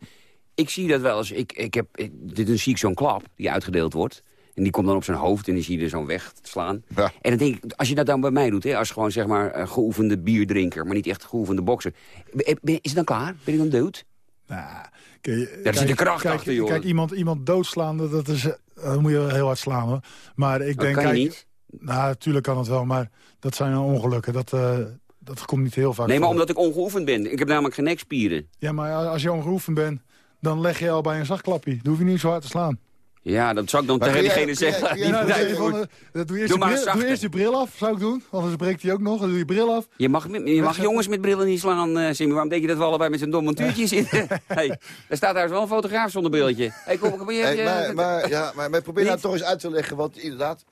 S4: ik zie dat wel eens. Ik, ik heb, ik, dit is zie ik zo'n klap die uitgedeeld wordt. En die komt dan op zijn hoofd en die zie je er zo wegslaan.
S5: Ja.
S4: En dan denk ik, als je dat dan bij mij doet, hè, als gewoon zeg maar een geoefende bierdrinker, maar niet echt geoefende bokser. Is het dan klaar? Ben ik dan dood?
S10: Nou, kijk,
S4: Daar zit de kracht
S10: kijk,
S4: achter, joh.
S10: Kijk, iemand, iemand doodslaan, dat, dat is, eh, dat moet je heel hard slaan. Hoor. Maar ik
S4: Dat
S10: denk,
S4: kan je
S10: kijk,
S4: niet.
S10: Nou, natuurlijk kan het wel, maar dat zijn ongelukken. Dat, eh, dat komt niet heel vaak
S4: Nee, maar
S10: voor.
S4: omdat ik ongeoefend ben. Ik heb namelijk geen nekspieren.
S10: Ja, maar als je ongeoefend bent, dan leg je al bij een zachtklapje. Dan hoef je niet zo hard te slaan.
S4: Ja, dat zou ik dan
S5: Maar
S4: tegen diegene zeggen.
S10: Nou,
S5: Nee, nee,
S10: doe, je eerst
S4: Doe
S10: je
S4: maar
S10: bril,
S4: zachter.
S10: doe eerst je bril af, zou ik doen. Anders breekt hij ook nog. Dan doe je bril af.
S4: Je mag, je mag jongens met brillen niet slaan, eh Simmy. Waarom denk je dat we allebei met zo'n dom montuurtje zitten? hey, er staat daar wel een fotograaf zonder brilletje. Hey, kom, kom, je,
S5: Hey,
S4: je-
S5: maar, maar, ja, maar, maar probeer nou toch eens uit te leggen wat inderdaad...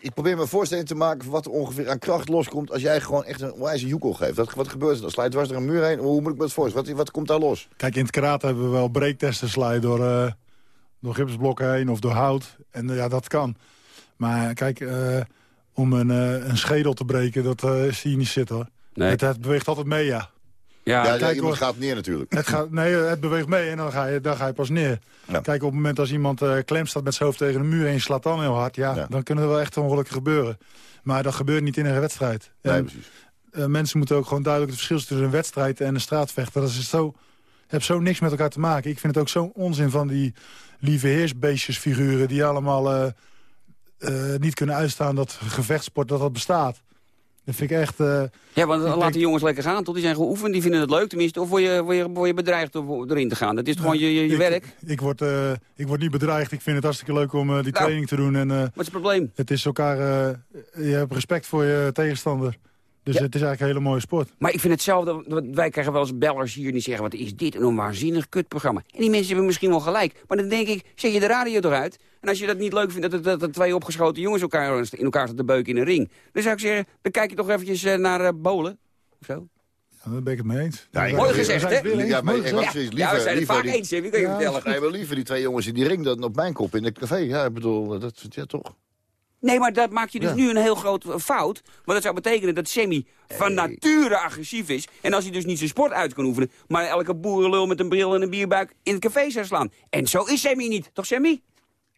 S5: Ik probeer me een voorstelling te maken van wat er ongeveer aan kracht loskomt... als jij gewoon echt een wijze joekel geeft. Wat, wat gebeurt er dan? Sla je dwars door een muur heen? Hoe moet ik me dat voorstellen? Wat, wat komt daar los?
S10: Kijk, in het karate hebben we wel breektesten slaan door, eh, door gipsblokken heen of door hout. En eh, ja, dat kan. Maar kijk, eh, om een, een schedel te breken, dat eh, zie je niet zitten hoor.
S4: Nee.
S10: Het, het beweegt altijd mee, ja.
S4: Ja,
S5: ja,
S10: kijk,
S5: iemand
S10: hoor.
S5: gaat neer natuurlijk.
S10: Het, gaat, nee, het beweegt mee en dan ga je, dan ga je pas neer.
S5: Ja.
S10: Kijk, op het moment als iemand eh, klem staat met zijn hoofd tegen de muur... en je slaat dan heel hard, ja,
S5: Ja.
S10: dan kunnen er wel echt ongelukken gebeuren. Maar dat gebeurt niet in een wedstrijd.
S5: Nee, precies.
S10: eh, mensen moeten ook gewoon duidelijk het verschil tussen een wedstrijd en een straatvechter. Dat is zo, heeft zo niks met elkaar te maken. Ik vind het ook zo'n onzin van die lieve heersbeestjesfiguren... die allemaal eh, niet kunnen uitstaan dat gevechtsport dat dat bestaat. Dat vind ik echt... eh,
S4: Ja, want laat
S10: denk-
S4: die jongens lekker gaan, toch? Die zijn geoefend, die vinden het leuk tenminste. Of word je, word je, word je bedreigd om erin te gaan? Dat is toch gewoon je, je,
S10: ik,
S4: werk?
S10: Ik word, eh, ik word niet bedreigd. Ik vind het hartstikke leuk om eh, die
S4: Nou.
S10: training te doen. En,
S4: Wat is het probleem?
S10: het is elkaar... je hebt respect voor je tegenstander. Dus
S4: Ja.
S10: het is eigenlijk een hele mooie sport.
S4: Maar ik vind hetzelfde, want wij krijgen wel eens bellers hier die zeggen... wat is dit een onwaarzinnig kutprogramma. En die mensen hebben misschien wel gelijk. Maar dan denk ik, zet je de radio eruit. En als je dat niet leuk vindt, dat, dat, dat twee opgeschoten jongens elkaar, in elkaar te beuken in een ring... dan zou ik zeggen, dan kijk je toch eventjes eh, naar eh, Bolen. Of zo?
S10: Ja, daar ben ik het mee eens.
S5: Ja,
S4: Mooi gezegd, hè?
S5: Ja, maar ik was zoiets
S4: ja, we
S5: liever-
S4: zijn het
S5: liever
S4: vaak
S5: die-
S4: eens, hè? Wie kan je vertellen?
S5: Nee, maar liever die twee jongens in die ring dan op mijn kop in het café. Ja, ik bedoel, dat ja, toch.
S4: Nee, maar dat maakt je dus
S5: Ja.
S4: nu een heel groot eh, fout. Want dat zou betekenen dat Sammy van nature agressief is. En als hij dus niet zijn sport uit kan oefenen... maar elke boerenlul met een bril en een bierbuik in het café zou slaan. En zo is Sammy niet. Toch, Sammy?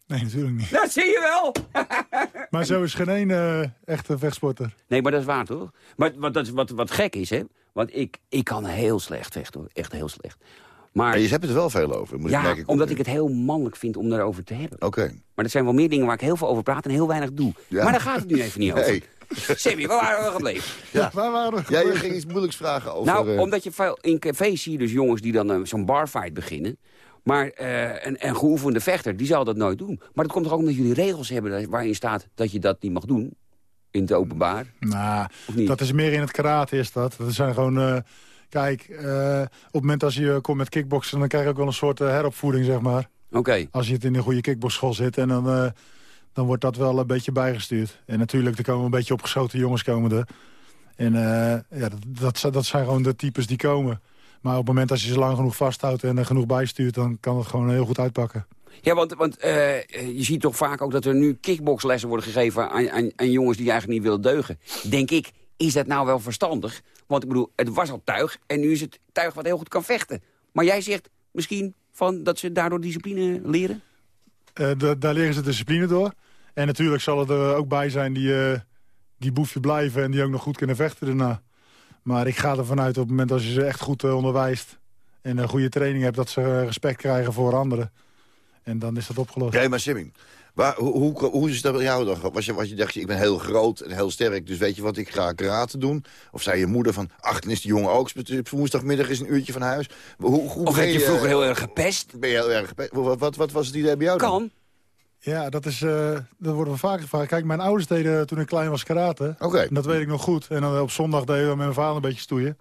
S10: Nee, natuurlijk niet.
S4: Dat zie je wel.
S10: Maar zo is geen één eh, echte vechtsporter.
S4: Nee, maar dat is waar, toch? Maar wat, wat, wat gek is, hè? Want ik, ik kan heel slecht vechten, hoor. Echt heel slecht. Maar
S5: Maar je hebt het er wel veel over, moet
S4: ja,
S5: ik.
S4: omdat ik het heel mannelijk vind om daarover te hebben.
S5: Oké.
S4: Maar er zijn wel meer dingen waar ik heel veel over praat en heel weinig doe.
S5: Ja.
S4: Maar daar gaat het nu even niet over.
S5: Nee.
S4: Sammy, waar waren we gebleven?
S5: Ja.
S10: Waar waren we?
S5: Ja, je ging iets moeilijks vragen over...
S4: Nou,
S5: eh,
S4: omdat je veel, in cafés zie je dus jongens die dan eh, zo'n barfight beginnen. Maar eh, een, een geoefende vechter, die zal dat nooit doen. Maar dat komt toch ook omdat jullie regels hebben dat- waarin staat dat je dat niet mag doen? In het openbaar?
S10: Nou, dat is meer in het karate is dat. Dat zijn gewoon... kijk, eh, op het moment als je komt met kickboksen... dan krijg je ook wel een soort eh, heropvoeding, zeg maar.
S4: Oké.
S10: Als je het in een goede kickboxschool zit. En dan, eh, dan wordt dat wel een beetje bijgestuurd. En natuurlijk, er komen een beetje opgeschoten jongens komen er. En ja, dat, dat, zijn- dat zijn gewoon de types die komen. Maar op het moment als je ze lang genoeg vasthoudt en er genoeg bijstuurt... dan kan het gewoon heel goed uitpakken.
S4: Ja, want, want je ziet toch vaak ook dat er nu kickboxlessen worden gegeven aan, aan, aan jongens die eigenlijk niet willen deugen. Denk ik, is dat nou wel verstandig? Want ik bedoel, het was al tuig en nu is het tuig wat heel goed kan vechten. Maar jij zegt misschien van dat ze daardoor discipline leren?
S10: Eh, da- daar leren ze discipline door. En natuurlijk zal er ook bij zijn die, eh, die boefje blijven... en die ook nog goed kunnen vechten daarna. Maar ik ga ervan uit op het moment als je ze echt goed eh, onderwijst... en een goede training hebt, dat ze respect krijgen voor anderen. En dan is dat opgelost.
S5: Oké, maar Simming, waar, hoe, hoe, hoe is dat bij jou dan? Was je, was je dacht, je, ik ben heel groot en heel sterk, dus weet je wat, ik ga karate doen? Of zei je moeder van, ach, dan is die jongen ook, woensdagmiddag is een uurtje van huis. Hoe, hoe
S4: Of werd je vroeger heel erg gepest?
S5: Ben je heel erg gepest? Wat, wat, wat was het idee bij jou dan?
S4: Kan.
S10: Ja, dat, is, eh, dat worden we vaak gevraagd. Kijk, mijn ouders deden toen ik klein was karate.
S5: Oké.
S10: En dat weet ik nog goed. En dan op zondag deden we met mijn vader een beetje stoeien.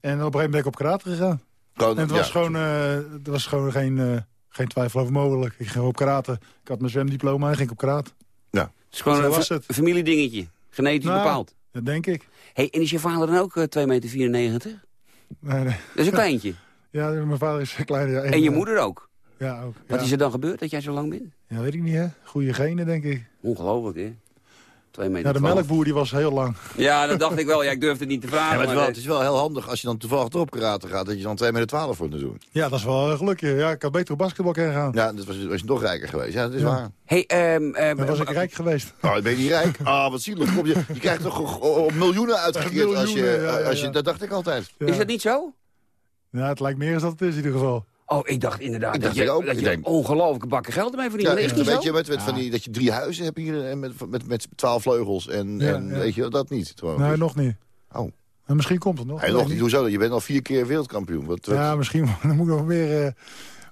S10: En op een gegeven moment ben ik op karate gegaan.
S5: Gewoon,
S10: En het
S5: ja.
S10: was gewoon, eh, er was gewoon geen, eh, geen twijfel over mogelijk. Ik ging op karate. Ik had mijn zwemdiploma en ging op karate.
S4: Het is gewoon
S10: Zo
S4: een,
S10: was het.
S4: een familiedingetje. Genetisch
S10: Nou,
S4: bepaald.
S10: Dat denk ik.
S4: Hey, en is je vader dan ook eh, 2,94 meter?
S10: Nee, nee.
S4: Dat is een kleintje.
S10: Ja, mijn vader is klein. Ja,
S4: En je
S10: eh,
S4: moeder ook.
S10: Ja, ook.
S4: Wat
S10: ja.
S4: is er dan gebeurd dat jij zo lang bent?
S10: Ja, weet ik niet, hè. Goeie genen, denk ik.
S4: Ongelooflijk, hè? 2 meter
S10: Ja, de
S4: 12.
S10: melkboer die was heel lang.
S4: Ja, dat dacht ik wel. Ja, ik durfde het niet te
S5: Ja,
S4: vragen.
S5: maar het,
S4: maar,
S5: wel, het is wel heel handig als je dan toevallig toch op karate gaat... dat je dan 2 meter 12 voor moet doen.
S10: Ja, dat is wel een gelukje. Ja, ik had beter op basketbal kunnen gaan.
S5: Ja, dat was, was je nog rijker geweest. Ja, dat is
S10: Ja.
S5: waar.
S4: Hey, ehm, ehm,
S10: Dan was ik rijk geweest.
S5: Oh, dan ben je niet rijk. Ah, wat zielig. Kom je, je krijgt toch op miljoenen uitgekeerd als je,
S10: ja, ja,
S5: als je...
S10: ja.
S5: Dat dacht ik altijd.
S10: Ja.
S4: Is dat niet zo?
S10: Ja, het lijkt meer als dat het is in ieder geval.
S4: Oh, ik dacht inderdaad
S5: Ik
S4: dat
S5: dacht
S4: je,
S5: ook.
S4: dat
S5: Ik
S4: je
S5: denk-
S4: ongelooflijke bakken geld ermee verdient.
S5: Ja,
S4: dat is
S5: echt,
S4: niet
S5: weet
S4: zo?
S5: je, met, met van die, dat je drie huizen hebt hier en met, met, met twaalf vleugels en,
S10: Ja,
S5: en
S10: ja.
S5: weet je, dat niet. Gewoon.
S10: Nee, nog niet.
S5: Oh.
S10: Maar misschien komt het nog.
S5: Nog niet, hoezo? Je bent al vier keer wereldkampioen. Wat, wat-
S10: Ja, misschien dan moet ik nog meer, eh,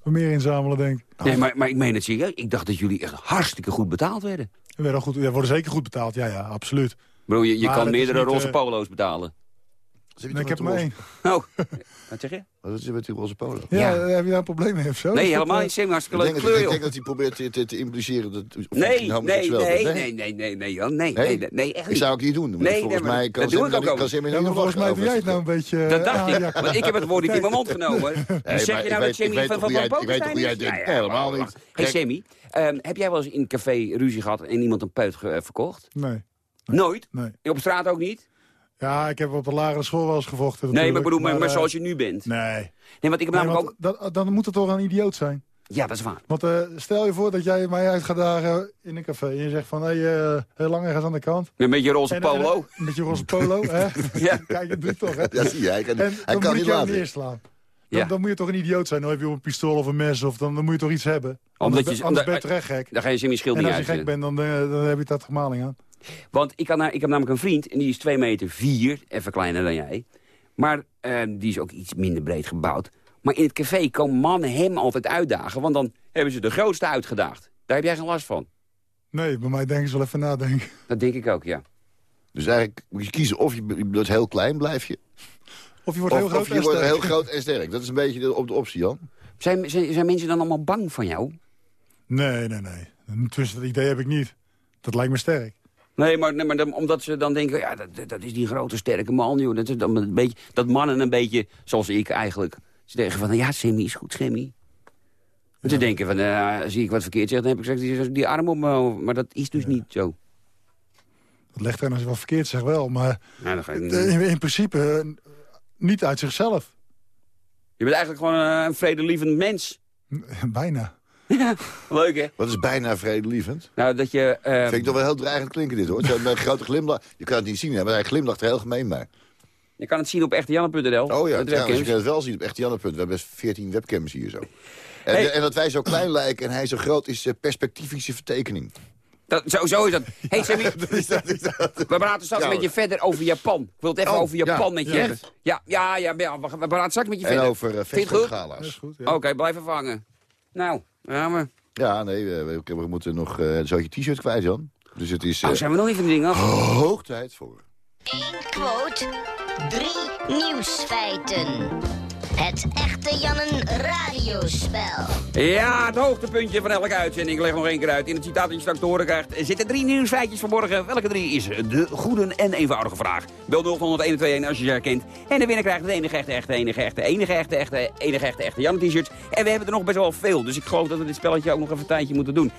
S10: wat meer inzamelen, denk ik.
S4: Nee, maar, maar ik meen het serieus. Ik dacht dat jullie echt hartstikke goed betaald werden.
S10: We werden, al goed, we worden zeker goed betaald, ja, ja, absoluut.
S4: Bedoel, je, je kan meerdere roze
S10: eh,
S4: polo's betalen.
S5: Je
S10: Nee, ik heb maar
S5: met
S10: één.
S4: Oh, wat zeg je?
S5: Wat is met die roze polo?
S10: Ja,
S4: Ja.
S10: eh, heb je daar een probleem mee of zo?
S4: Nee, helemaal
S10: eh,
S4: niet. Sam,
S5: Ik
S4: hartstikke
S5: denk,
S4: leuk
S5: dat, ik
S4: kleur,
S5: denk dat hij probeert te, te, te impliceren dat
S4: Nee,
S5: ik
S4: nee, nee, nee, nee, nee, nee, nee, Jan. Nee,
S5: Nee?
S4: nee, nee, echt
S5: Ik
S4: niet.
S5: zou ook niet doen.
S4: Nee,
S5: volgens
S4: nee, maar
S5: mij kan
S4: dat doe
S5: Sim
S4: ik ook
S5: kan
S10: Ja,
S5: niet
S10: maar volgens mij doe jij het nou een beetje...
S4: Dat
S10: eh,
S4: dacht ik.
S10: aanjakken.
S4: Want ik heb het woord niet in mijn mond genomen.
S5: Nee,
S4: Dus zeg
S5: maar
S4: je
S5: ik
S4: nou dat
S5: ik
S4: Sammy
S5: weet
S4: van Van
S5: ik weet hoe jij denkt. Nee, helemaal niet.
S4: Hey. Sammy, ehm, heb jij wel eens in een café ruzie gehad en iemand een peut eh, verkocht?
S10: Nee,
S4: Nooit?
S10: nee.
S4: Op straat ook niet?
S10: Ja, ik heb op de lagere school wel eens gevochten.
S4: Nee, maar bedoel, maar, maar
S10: eh,
S4: zoals je nu bent.
S10: Nee.
S4: Nee, want ik heb
S10: Nee,
S4: namelijk
S10: want
S4: ook...
S10: dat, dan moet het toch een idioot zijn?
S4: Ja, dat is waar.
S10: Want eh, stel je voor dat jij mij uit gaat dagen in een café... en je zegt van, hé, hey, eh, heel lang ergens aan de kant.
S4: Een beetje roze
S10: En- en-
S4: polo.
S10: Met je roze polo, hè?
S4: Ja.
S10: Kijk, het doet toch, hè?
S5: Ja, zie je, hij kan,
S10: En
S5: hij
S10: dan
S5: kan
S10: moet
S5: niet
S10: neerslaan. Dan,
S4: Ja.
S10: dan moet je toch een idioot zijn. Dan heb je een pistool of een mes of dan, dan moet je toch iets hebben. Anders,
S4: je-
S10: ben- anders ben je
S4: omdat-
S10: terecht gek.
S4: Dan ga je Jimmy Schild
S10: En
S4: niet
S10: als je
S4: uit.
S10: gek bent, dan, dan heb je dat gemaling aan.
S4: Want ik, had, ik heb namelijk een vriend en die is 2 meter 4, even kleiner dan jij. Maar eh, die is ook iets minder breed gebouwd. Maar in het café komen mannen hem altijd uitdagen, want dan hebben ze de grootste uitgedaagd. Daar heb jij geen last van.
S10: Nee, bij mij denken ze wel even nadenken.
S4: Dat denk ik ook, ja.
S5: Dus eigenlijk moet je kiezen of je heel klein blijf je.
S10: Of je wordt
S5: Of,
S10: heel groot
S5: of je
S10: en
S5: wordt
S10: sterk.
S5: heel groot en sterk. Dat is een beetje de, op de optie, Jan.
S4: Zijn, zijn, zijn mensen dan allemaal bang van jou?
S10: Nee, nee, nee. Tenminste, dat idee heb ik niet. Dat lijkt me sterk.
S4: Nee, maar, nee, maar dan, omdat ze dan denken, ja, dat, dat- is die grote sterke man, joh. Dat, is dan een beetje, dat mannen een beetje, zoals ik eigenlijk, ze denken van, ja, Sammy is goed. En ze denken van, eh, zie ik wat verkeerd zeg, dan heb ik straks die, die arm op me. Maar dat is dus niet zo.
S10: Dat legt er als je wat verkeerd zegt wel. Maar
S4: Nou, je,
S10: eh, in, in principe eh, niet uit zichzelf.
S4: je bent eigenlijk gewoon een vredelievend mens.
S10: Bijna.
S4: Leuk, hè?
S5: Wat is bijna vredelievend?
S4: Nou, dat je... eh,
S5: Vind ik toch wel heel dreigend klinken dit, hoor. Zo Met een grote glimlach. Je kan het niet zien, hè, maar hij glimlacht er heel gemeen bij.
S4: je kan het zien op echtejanne.nl.
S5: Oh ja, trouwens, je kan het wel zien op Echt Janne. We hebben 14 webcams hier zo. En,
S4: Hey.
S5: en dat wij zo klein lijken en hij zo groot is eh, perspectivische vertekening.
S4: Dat, zo, zo is dat. hey, Sammy,
S5: is dat, is dat.
S4: we praten straks
S5: Ja,
S4: met je verder over Japan. Ik wil het even
S5: Oh,
S4: over Japan
S5: ja.
S4: met je
S5: Ja.
S4: hebben. Ja, ja, ja, we, praten straks met je
S5: En
S4: verder.
S5: over uh,
S10: ja.
S4: Oké, blijf even hangen. Nou, gaan we.
S5: Ja, nee, we, we- we moeten nog eh zo je t-shirt kwijt, Jan. Dus het is eh,
S4: Oh, zijn we nog niet van de ding af?
S5: hoog tijd voor.
S11: Eén quote, drie nieuwsfeiten. Het echte Jannen radiospel.
S4: Ja, het hoogtepuntje van elke uitzending. Ik leg nog één keer uit. In het citaat dat je straks te horen krijgt zitten drie nieuwsfeitjes verborgen. Welke drie is de goede en eenvoudige vraag? Bel 0121 als je ze herkent. En de winnaar krijgt de enige echte, echte, enige echte, enige echte, echte, enige echte, echte Jan t-shirts. En we hebben er nog best wel veel. Dus ik geloof dat we dit spelletje ook nog even een tijdje moeten doen.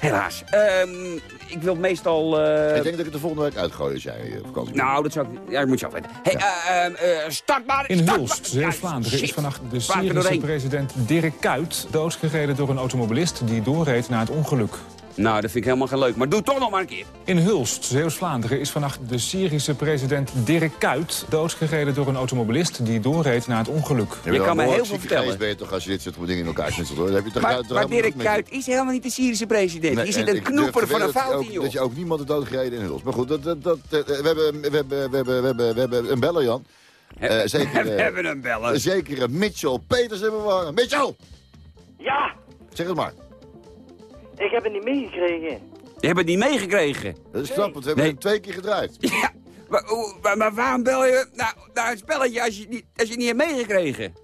S4: Helaas. Ehm, ik wil meestal... eh,
S5: ik denk dat ik het de volgende week uitgooi als jij eh, vakantie
S4: nou, dat zou ik... Ja, dat moet je zelf weten. Hey, eh, ehm, eh, start maar.
S12: In
S4: start
S12: Hulst. Zeeuws-Vlaanderen,
S4: Ja,
S12: is vannacht de Syrische president Dirk Kuyt doodgereden door een automobilist die doorreed na het ongeluk.
S4: Nou, dat vind ik helemaal geen leuk. Maar doe het toch nog maar een keer.
S12: In Hulst, Zeeuws-Vlaanderen, is vannacht de Syrische president Dirk Kuyt doodgereden door een automobilist die doorreed na het ongeluk.
S5: Je,
S4: kan me heel veel vertellen.
S5: ben je toch als je dit soort dingen in elkaar snitselt, hoor. Dan heb je toch
S4: Maar, maar Dirk. Kuyt is helemaal niet de Syrische president.
S5: Nee,
S4: je
S5: en
S4: zit een knoeper van een fout
S5: ook-
S4: in, joh.
S5: Dat je ook niemand heeft doodgereden in Huls. Maar goed, dat, dat, dat, eh, we, hebben, we, hebben, we, hebben, we, hebben, we hebben een beller, Jan. Eh, zeker,
S4: we
S5: eh,
S4: hebben een beller.
S5: Zeker een Mitchell Peters hebben we hangen. Mitchell!
S13: Ja,
S5: Zeg het maar.
S13: Ik heb het niet meegekregen.
S4: Je hebt het niet meegekregen.
S5: Dat is knap, want we hebben
S4: Nee.
S5: het twee keer gedraaid.
S4: Ja, maar, maar, maar waarom bel je nou, naar een spelletje als je, het niet, als je het niet hebt meegekregen?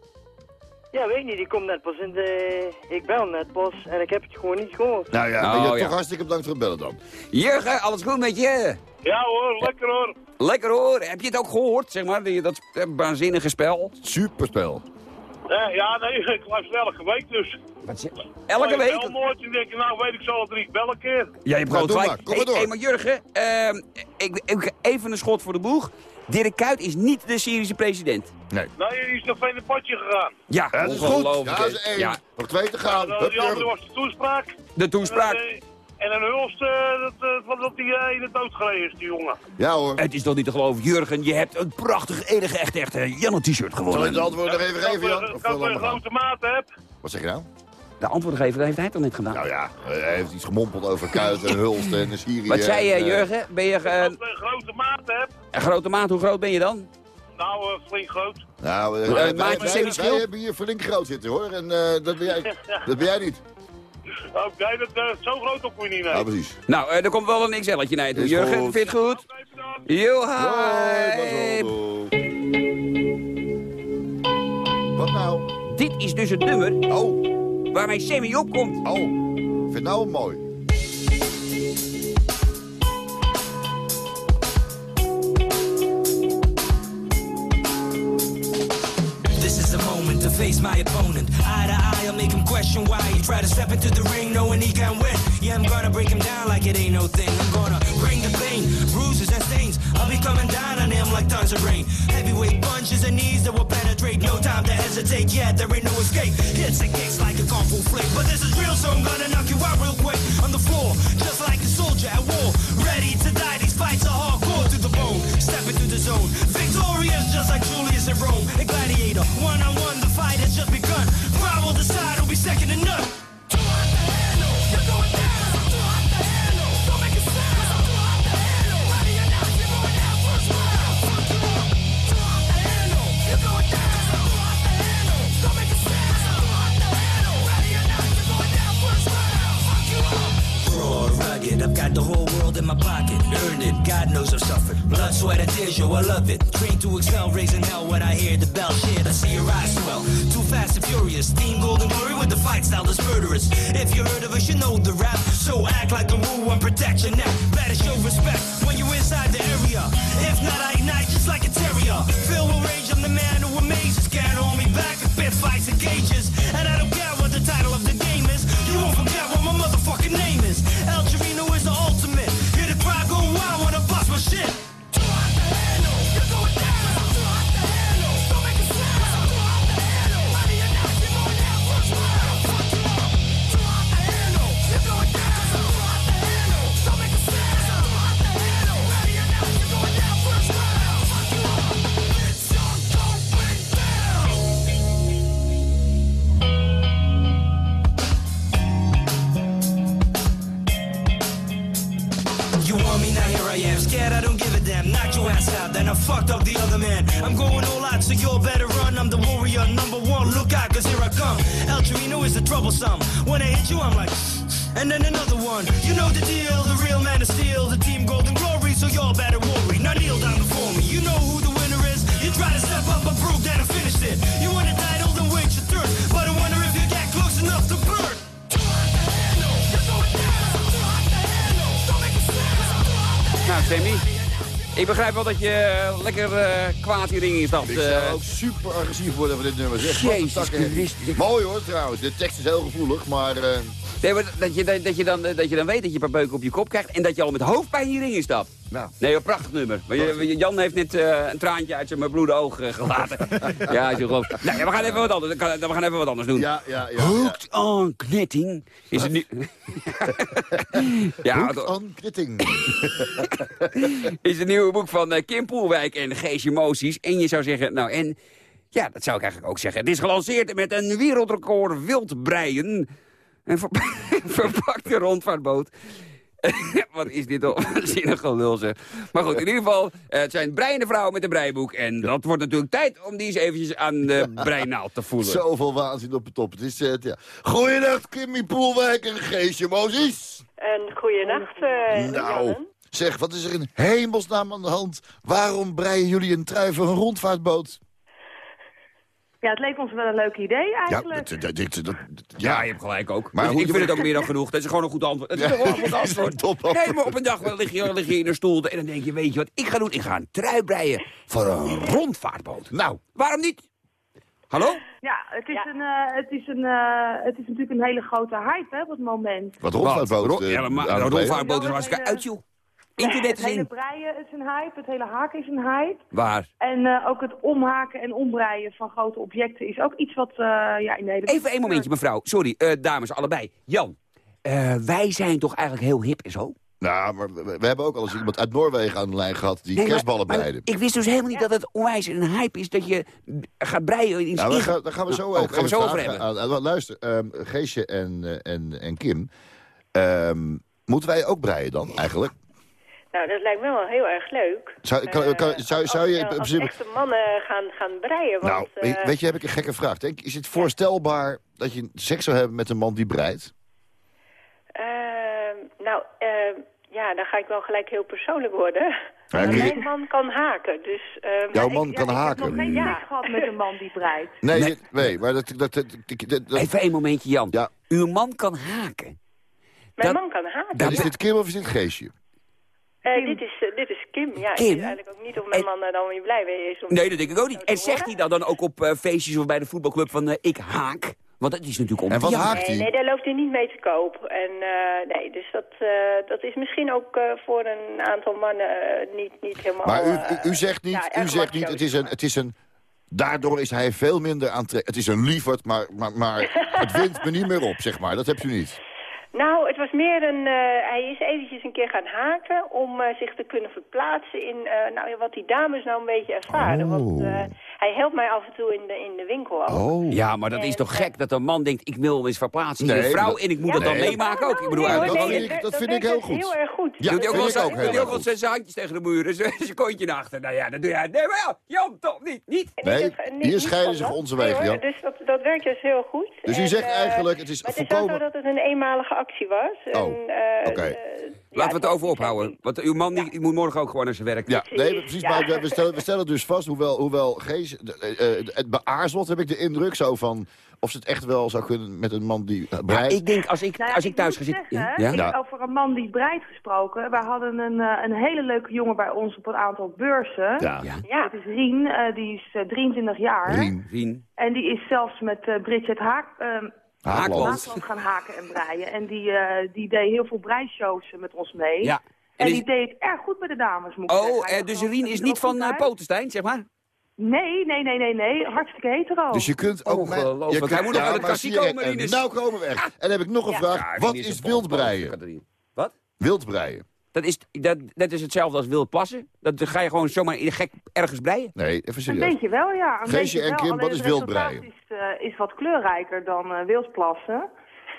S13: Ja, weet ik niet, ik kom net pas in de... Ik bel net pas en ik heb het gewoon niet gehoord.
S5: Nou ja,
S4: Oh,
S5: je
S4: ja.
S5: toch hartstikke bedankt voor het bellen dan.
S4: Jurgen, alles goed met je?
S13: Ja hoor, lekker hoor.
S4: Lekker hoor. Heb je het ook gehoord, zeg maar, die- dat eh, waanzinnige spel?
S5: Superspel.
S13: Ja, ja nee, ik luister elke week dus.
S4: Wat zeg- Elke week?
S13: Heel nooit en denk ik, nou weet ik zo al drie, bel een keer.
S4: Ja, je hebt
S5: Nou,
S4: gelijk.
S5: Kom maar door.
S4: hey, maar Jurgen, ehm, ik, ik, even een schot voor de boeg. Dirk Kuyt is niet de Syrische president.
S5: Nee.
S13: Nee, die is nog in een potje gegaan.
S4: Ja,
S5: Ja, dat is goed. Ja, dat is één.
S4: Ja,
S5: Nog twee te gaan. Hup,
S13: die andere was de toespraak.
S4: de toespraak.
S13: En, eh, en een hulst, eh, dat, eh, wat dat die in de dood gereden is, die jongen.
S5: Ja hoor.
S4: Het is toch niet te geloven, Jurgen, je hebt een prachtig, enige, echt, echt Janne t-shirt
S5: Zal ik
S4: gewonnen.
S5: het antwoord nog even geven, Jan?
S13: dat
S5: Of
S13: een grote maat heb.
S5: Wat zeg je nou?
S4: De antwoorden geven, dat heeft hij toch niet gedaan?
S5: Nou ja, hij heeft iets gemompeld over Kuit en Hulst en de Syrië.
S4: Wat zei je,
S5: en, eh,
S4: Jurgen? Ben je
S13: Dat
S4: eh,
S13: een grote maat heb.
S4: een grote maat? Hoe groot ben je dan?
S13: Nou, eh, flink groot.
S5: Nou, Eh, wij, wij, wij,
S4: semi-schild?
S5: hebben hier flink groot zitten hoor. En eh, dat, ben jij, dat ben jij niet.
S13: Oké, dat, eh, zo groot op je niet, nee.
S5: Nou, precies.
S4: Nou, eh, er komt wel een XL'tje naar je toe. Jurgen,
S5: goed.
S4: vind je het goed? Yo.
S5: Wat nou?
S4: Dit is dus het nummer
S5: Oh,
S4: waarmee Sammy opkomt.
S5: oh. Vind nou mooi.
S6: This is the moment to face my opponent. Eye to eye, I'll make him question why he try to step into the ring knowing he can win. Yeah, I'm gonna break him down like it ain't no thing. Gravity coming down on him like tons of rain. Heavyweight punches and knees that will penetrate. No time to hesitate yet, there ain't no escape. Hits and kicks like a kung fu flick. But this is real, so I'm gonna knock you out real quick. On the floor, just like a soldier at war. Ready to die, these fights are hardcore to the bone. Step into the zone. Victorious, just like Julius in Rome. A gladiator, one on one, the fight has just begun. Crowd will decide, will be second to none. I got the whole world in my pocket. Earned it. God knows I've suffered. Blood, sweat, and tears, yo, I love it. Trained to excel, raising hell when I hear the bell shit. I see your eyes swell. Too fast and furious. Team Golden Glory with the fight style that's murderous. If you heard of us, you know the rap. So act like a rule and protect your neck. Better show respect when you're inside the area. If not, I ignite just like a terrier. Filled with rage, I'm the man who amazes. Can't hold me back. A bit fights and cages. And I don't care what the title of the game is. You won't forget what my motherfucking name is. El
S4: lekker eh, kwaad hierin instapt.
S5: Ik
S4: eh.
S5: zou ook super agressief worden van dit nummer. Zeg,
S4: Jezus. Christus.
S5: Mooi hoor trouwens. De tekst is heel gevoelig, maar...
S4: Nee, maar dat je, dat, dat je dan, dat je dan weet dat je een paar beuken op je kop krijgt... en dat je al met hoofdpijn hierin instapt.
S5: Nou.
S4: Nee, een prachtig nummer. Maar je, Jan heeft net eh, een traantje uit zijn bloede oog eh, gelaten. ja, is geloof. Nee, we gaan even wat anders, we gaan even wat anders doen.
S5: Ja, ja, ja.
S4: Hooked on knitting is het nu... ja,
S5: Hooked on knitting.
S4: is het nieuwe boek van eh, Kim Poelwijk en Geesje Moties. En je zou zeggen, nou en... Ja, dat zou ik eigenlijk ook zeggen. Het is gelanceerd met een wereldrecord wildbreien. Een ver verpakte rondvaartboot. Wat is dit al een zinnig gelul zeg. Maar goed, in ieder geval, eh, het zijn breiende vrouwen met een breiboek. En dat wordt natuurlijk tijd om die eens eventjes aan de breinaald te voelen.
S5: Zoveel waanzin op de top. Het is, eh, het, ja. Goeiedag, Kimmy Poelwijk en Geesje Mozes.
S14: En goeienacht, eh
S5: Nou,
S14: Jannen.
S5: zeg, wat is er in hemelsnaam aan de hand? Waarom breien jullie een trui voor een rondvaartboot?
S14: Ja, het leek ons wel een leuk idee
S5: Ja,
S14: eigenlijk.
S5: dat, dat, dat, dat-
S4: Ja, je hebt gelijk ook.
S5: Maar hoe
S4: ik vind het ook meer dan genoeg. Dat is gewoon een goed antwoord. Het is
S5: Ja,
S4: gewoon een goed antwoord.
S5: topantwoord.
S4: Nee, maar op een dag wel lig je, lig je in een stoel en dan denk je, weet je wat ik ga doen? Ik ga een trui breien voor een rondvaartboot.
S5: Nou,
S4: Waarom niet? Hallo?
S14: Ja, het is, Een, eh, het, is een, eh, het is natuurlijk een hele grote hype hè, op het moment.
S5: wat rondvaartboot. Eh,
S4: Ja, maar rondvaartboot is hartstikke uit, joh.
S14: Het
S4: Internet is
S14: hele
S4: in.
S14: breien is een hype, het hele haken is een hype.
S4: Waar?
S14: En eh, ook het omhaken en ombreien van grote objecten is ook iets wat eh, ja, in de hele...
S4: Even één momentje, mevrouw. Sorry, eh, dames, allebei. Jan, eh, wij zijn toch eigenlijk heel hip en zo?
S5: Nou, maar we, we hebben ook al eens iemand uit Noorwegen aan de lijn gehad... die
S4: Nee,
S5: kerstballen
S4: maar
S5: breiden.
S4: Ik wist dus helemaal niet dat het onwijs een hype is dat je gaat breien. in
S5: Nou, daar, gaan, daar gaan we zo,
S4: Oh,
S5: even
S4: gaan we zo over hebben.
S5: aan- aan- luister, ehm, Geesje en, eh, en, en Kim... ehm, moeten wij ook breien dan, eigenlijk?
S15: Nou, dat lijkt me wel heel erg leuk.
S5: Zou, kan, kan-
S15: Eh,
S5: zou, je...
S15: als echte mannen gaan, gaan breien. Want,
S5: nou, weet,
S15: eh,
S5: weet je, heb ik een gekke vraag. Denk, is het voorstelbaar dat je seks zou hebben met een man die breidt?
S15: ehm, nou, ehm, ja, dan ga ik wel gelijk heel persoonlijk worden.
S5: Ja,
S15: Mijn man kan haken, dus... ehm,
S5: Jouw
S15: ik-
S5: man
S15: ja,
S5: kan
S15: ik heb
S5: haken.
S15: nog geen
S14: Ja. gehad met een man die breidt.
S5: Nee,
S4: Nee.
S5: maar dat... dat, dat, dat- dat- dat-
S4: Even één momentje, Jan.
S5: Ja.
S4: Uw man kan haken.
S15: Mijn
S4: dat-
S15: man kan haken.
S5: dat is dit Kim of is dit Geesje?
S15: Eh, dit, is, eh, dit is Kim. Ja,
S4: Kim?
S15: ik weet eigenlijk ook niet of mijn
S4: En-
S15: man daar dan weer blij mee is. Om
S4: Nee, dat denk ik ook niet. En zegt hij dat dan ook op eh, feestjes of bij de voetbalclub van eh, ik haak? Want dat is natuurlijk om
S5: En wat haakt
S15: Nee,
S5: hij?
S15: nee, daar loopt hij niet mee te koop. En eh, nee, dus dat, eh, dat is misschien ook eh, voor een aantal mannen niet, niet helemaal...
S5: Maar u, u, u zegt niet,
S15: ja,
S5: u zegt niet het, is een, het is een... Daardoor is hij veel minder aantrekkelijk. Het is een lieverd, maar, maar, maar het wint me niet meer op, zeg maar. Dat hebt u niet.
S15: Nou, het was meer een... eh, hij is eventjes een keer gaan haken om eh, zich te kunnen verplaatsen in eh, nou, ja, wat die dames nou een beetje ervaren. Want eh, hij helpt mij af en toe in de, in de winkel ook.
S5: Oh.
S4: Ja, maar dat is toch
S15: eh,
S4: gek dat een man denkt, ik wil hem eens verplaatsen
S5: Nee,
S4: een vrouw
S5: dat-
S4: en ik moet
S15: Ja,
S4: dat dan
S5: nee.
S4: meemaken ook. Ik bedoel,
S15: Nee, hoor,
S5: dat
S4: eigenlijk-
S5: vind
S15: nee,
S5: ik- dat
S15: dat
S5: vind ik heel goed.
S15: heel erg goed.
S5: Ja,
S4: doet hij ook wel
S5: vind ik
S4: zijn,
S5: ook
S4: doet
S5: heel
S4: hij ook
S5: erg
S4: wel
S5: goed.
S4: zijn handjes tegen de muur en zijn kontje naar achter. Nou ja, dat doe jij. Nee, maar ja, Jan, toch niet. Niet.
S5: Nee, hier scheiden zich onze wegen, Jan.
S15: Dus dat, dat werkt dus heel goed.
S5: Dus u zegt
S15: eh,
S5: eigenlijk, het is
S15: maar het is wel
S5: volkomen-
S15: zo dat het een eenmalige actie was.
S5: Oh,
S15: En, eh,
S5: oké.
S15: Eh,
S4: Laten we het over ophouden. Want uw man die, die moet morgen ook gewoon naar zijn werk.
S5: Ja, nee, precies. Maar we, we stellen, we stellen dus vast, hoewel, hoewel Gees eh, eh, het beaarzelt, heb ik de indruk zo van... of ze het echt wel zou kunnen met een man die uh, breidt.
S4: ik denk, als ik,
S14: Nou ja,
S4: als ik thuis ga
S14: moet
S4: zitten...
S14: zeggen,
S4: Ja?
S14: ik-
S4: Ja?
S14: Over een man die breidt gesproken. Wij hadden een, eh, een hele leuke jongen bij ons op een aantal beurzen.
S5: Ja.
S15: Ja.
S14: Dat is Rien, eh, die is eh, 23 jaar.
S5: Rien.
S4: Rien.
S14: En die is zelfs met eh, Bridget Haak, ehm,
S5: Haakland.
S14: Haakland gaan haken en breien. En die, eh, die deed heel veel breishows met ons mee.
S4: Ja.
S14: En
S4: En
S14: die
S4: is-
S14: deed het erg goed bij de dames, moet ik
S4: Oh, eh, dus Rien is niet van
S14: goed
S4: eh. Potenstein, zeg maar?
S14: Nee, nee, nee, nee, nee. Hartstikke hetero.
S5: Dus je kunt ook...
S4: Ongelooflijk.
S5: je
S4: Hij
S5: kunt-
S4: moet nog uit het
S5: maar
S4: kassie komen,
S5: nou komen we echt. En dan heb ik nog een vraag.
S4: Ja,
S5: Wat is wildbreien?
S4: Wat?
S5: Wildbreien.
S4: Dat is, dat, dat is hetzelfde als wild plassen. Dat ga je gewoon zomaar in de gek ergens breien.
S5: Nee, even
S14: Een
S5: serieus.
S14: beetje wel, ja. Een
S5: Geesje
S14: beetje
S5: en
S14: wel.
S5: Kim, wat is
S14: resultaat
S5: wildbreien?
S14: Is, eh, is wat kleurrijker dan eh wildplassen.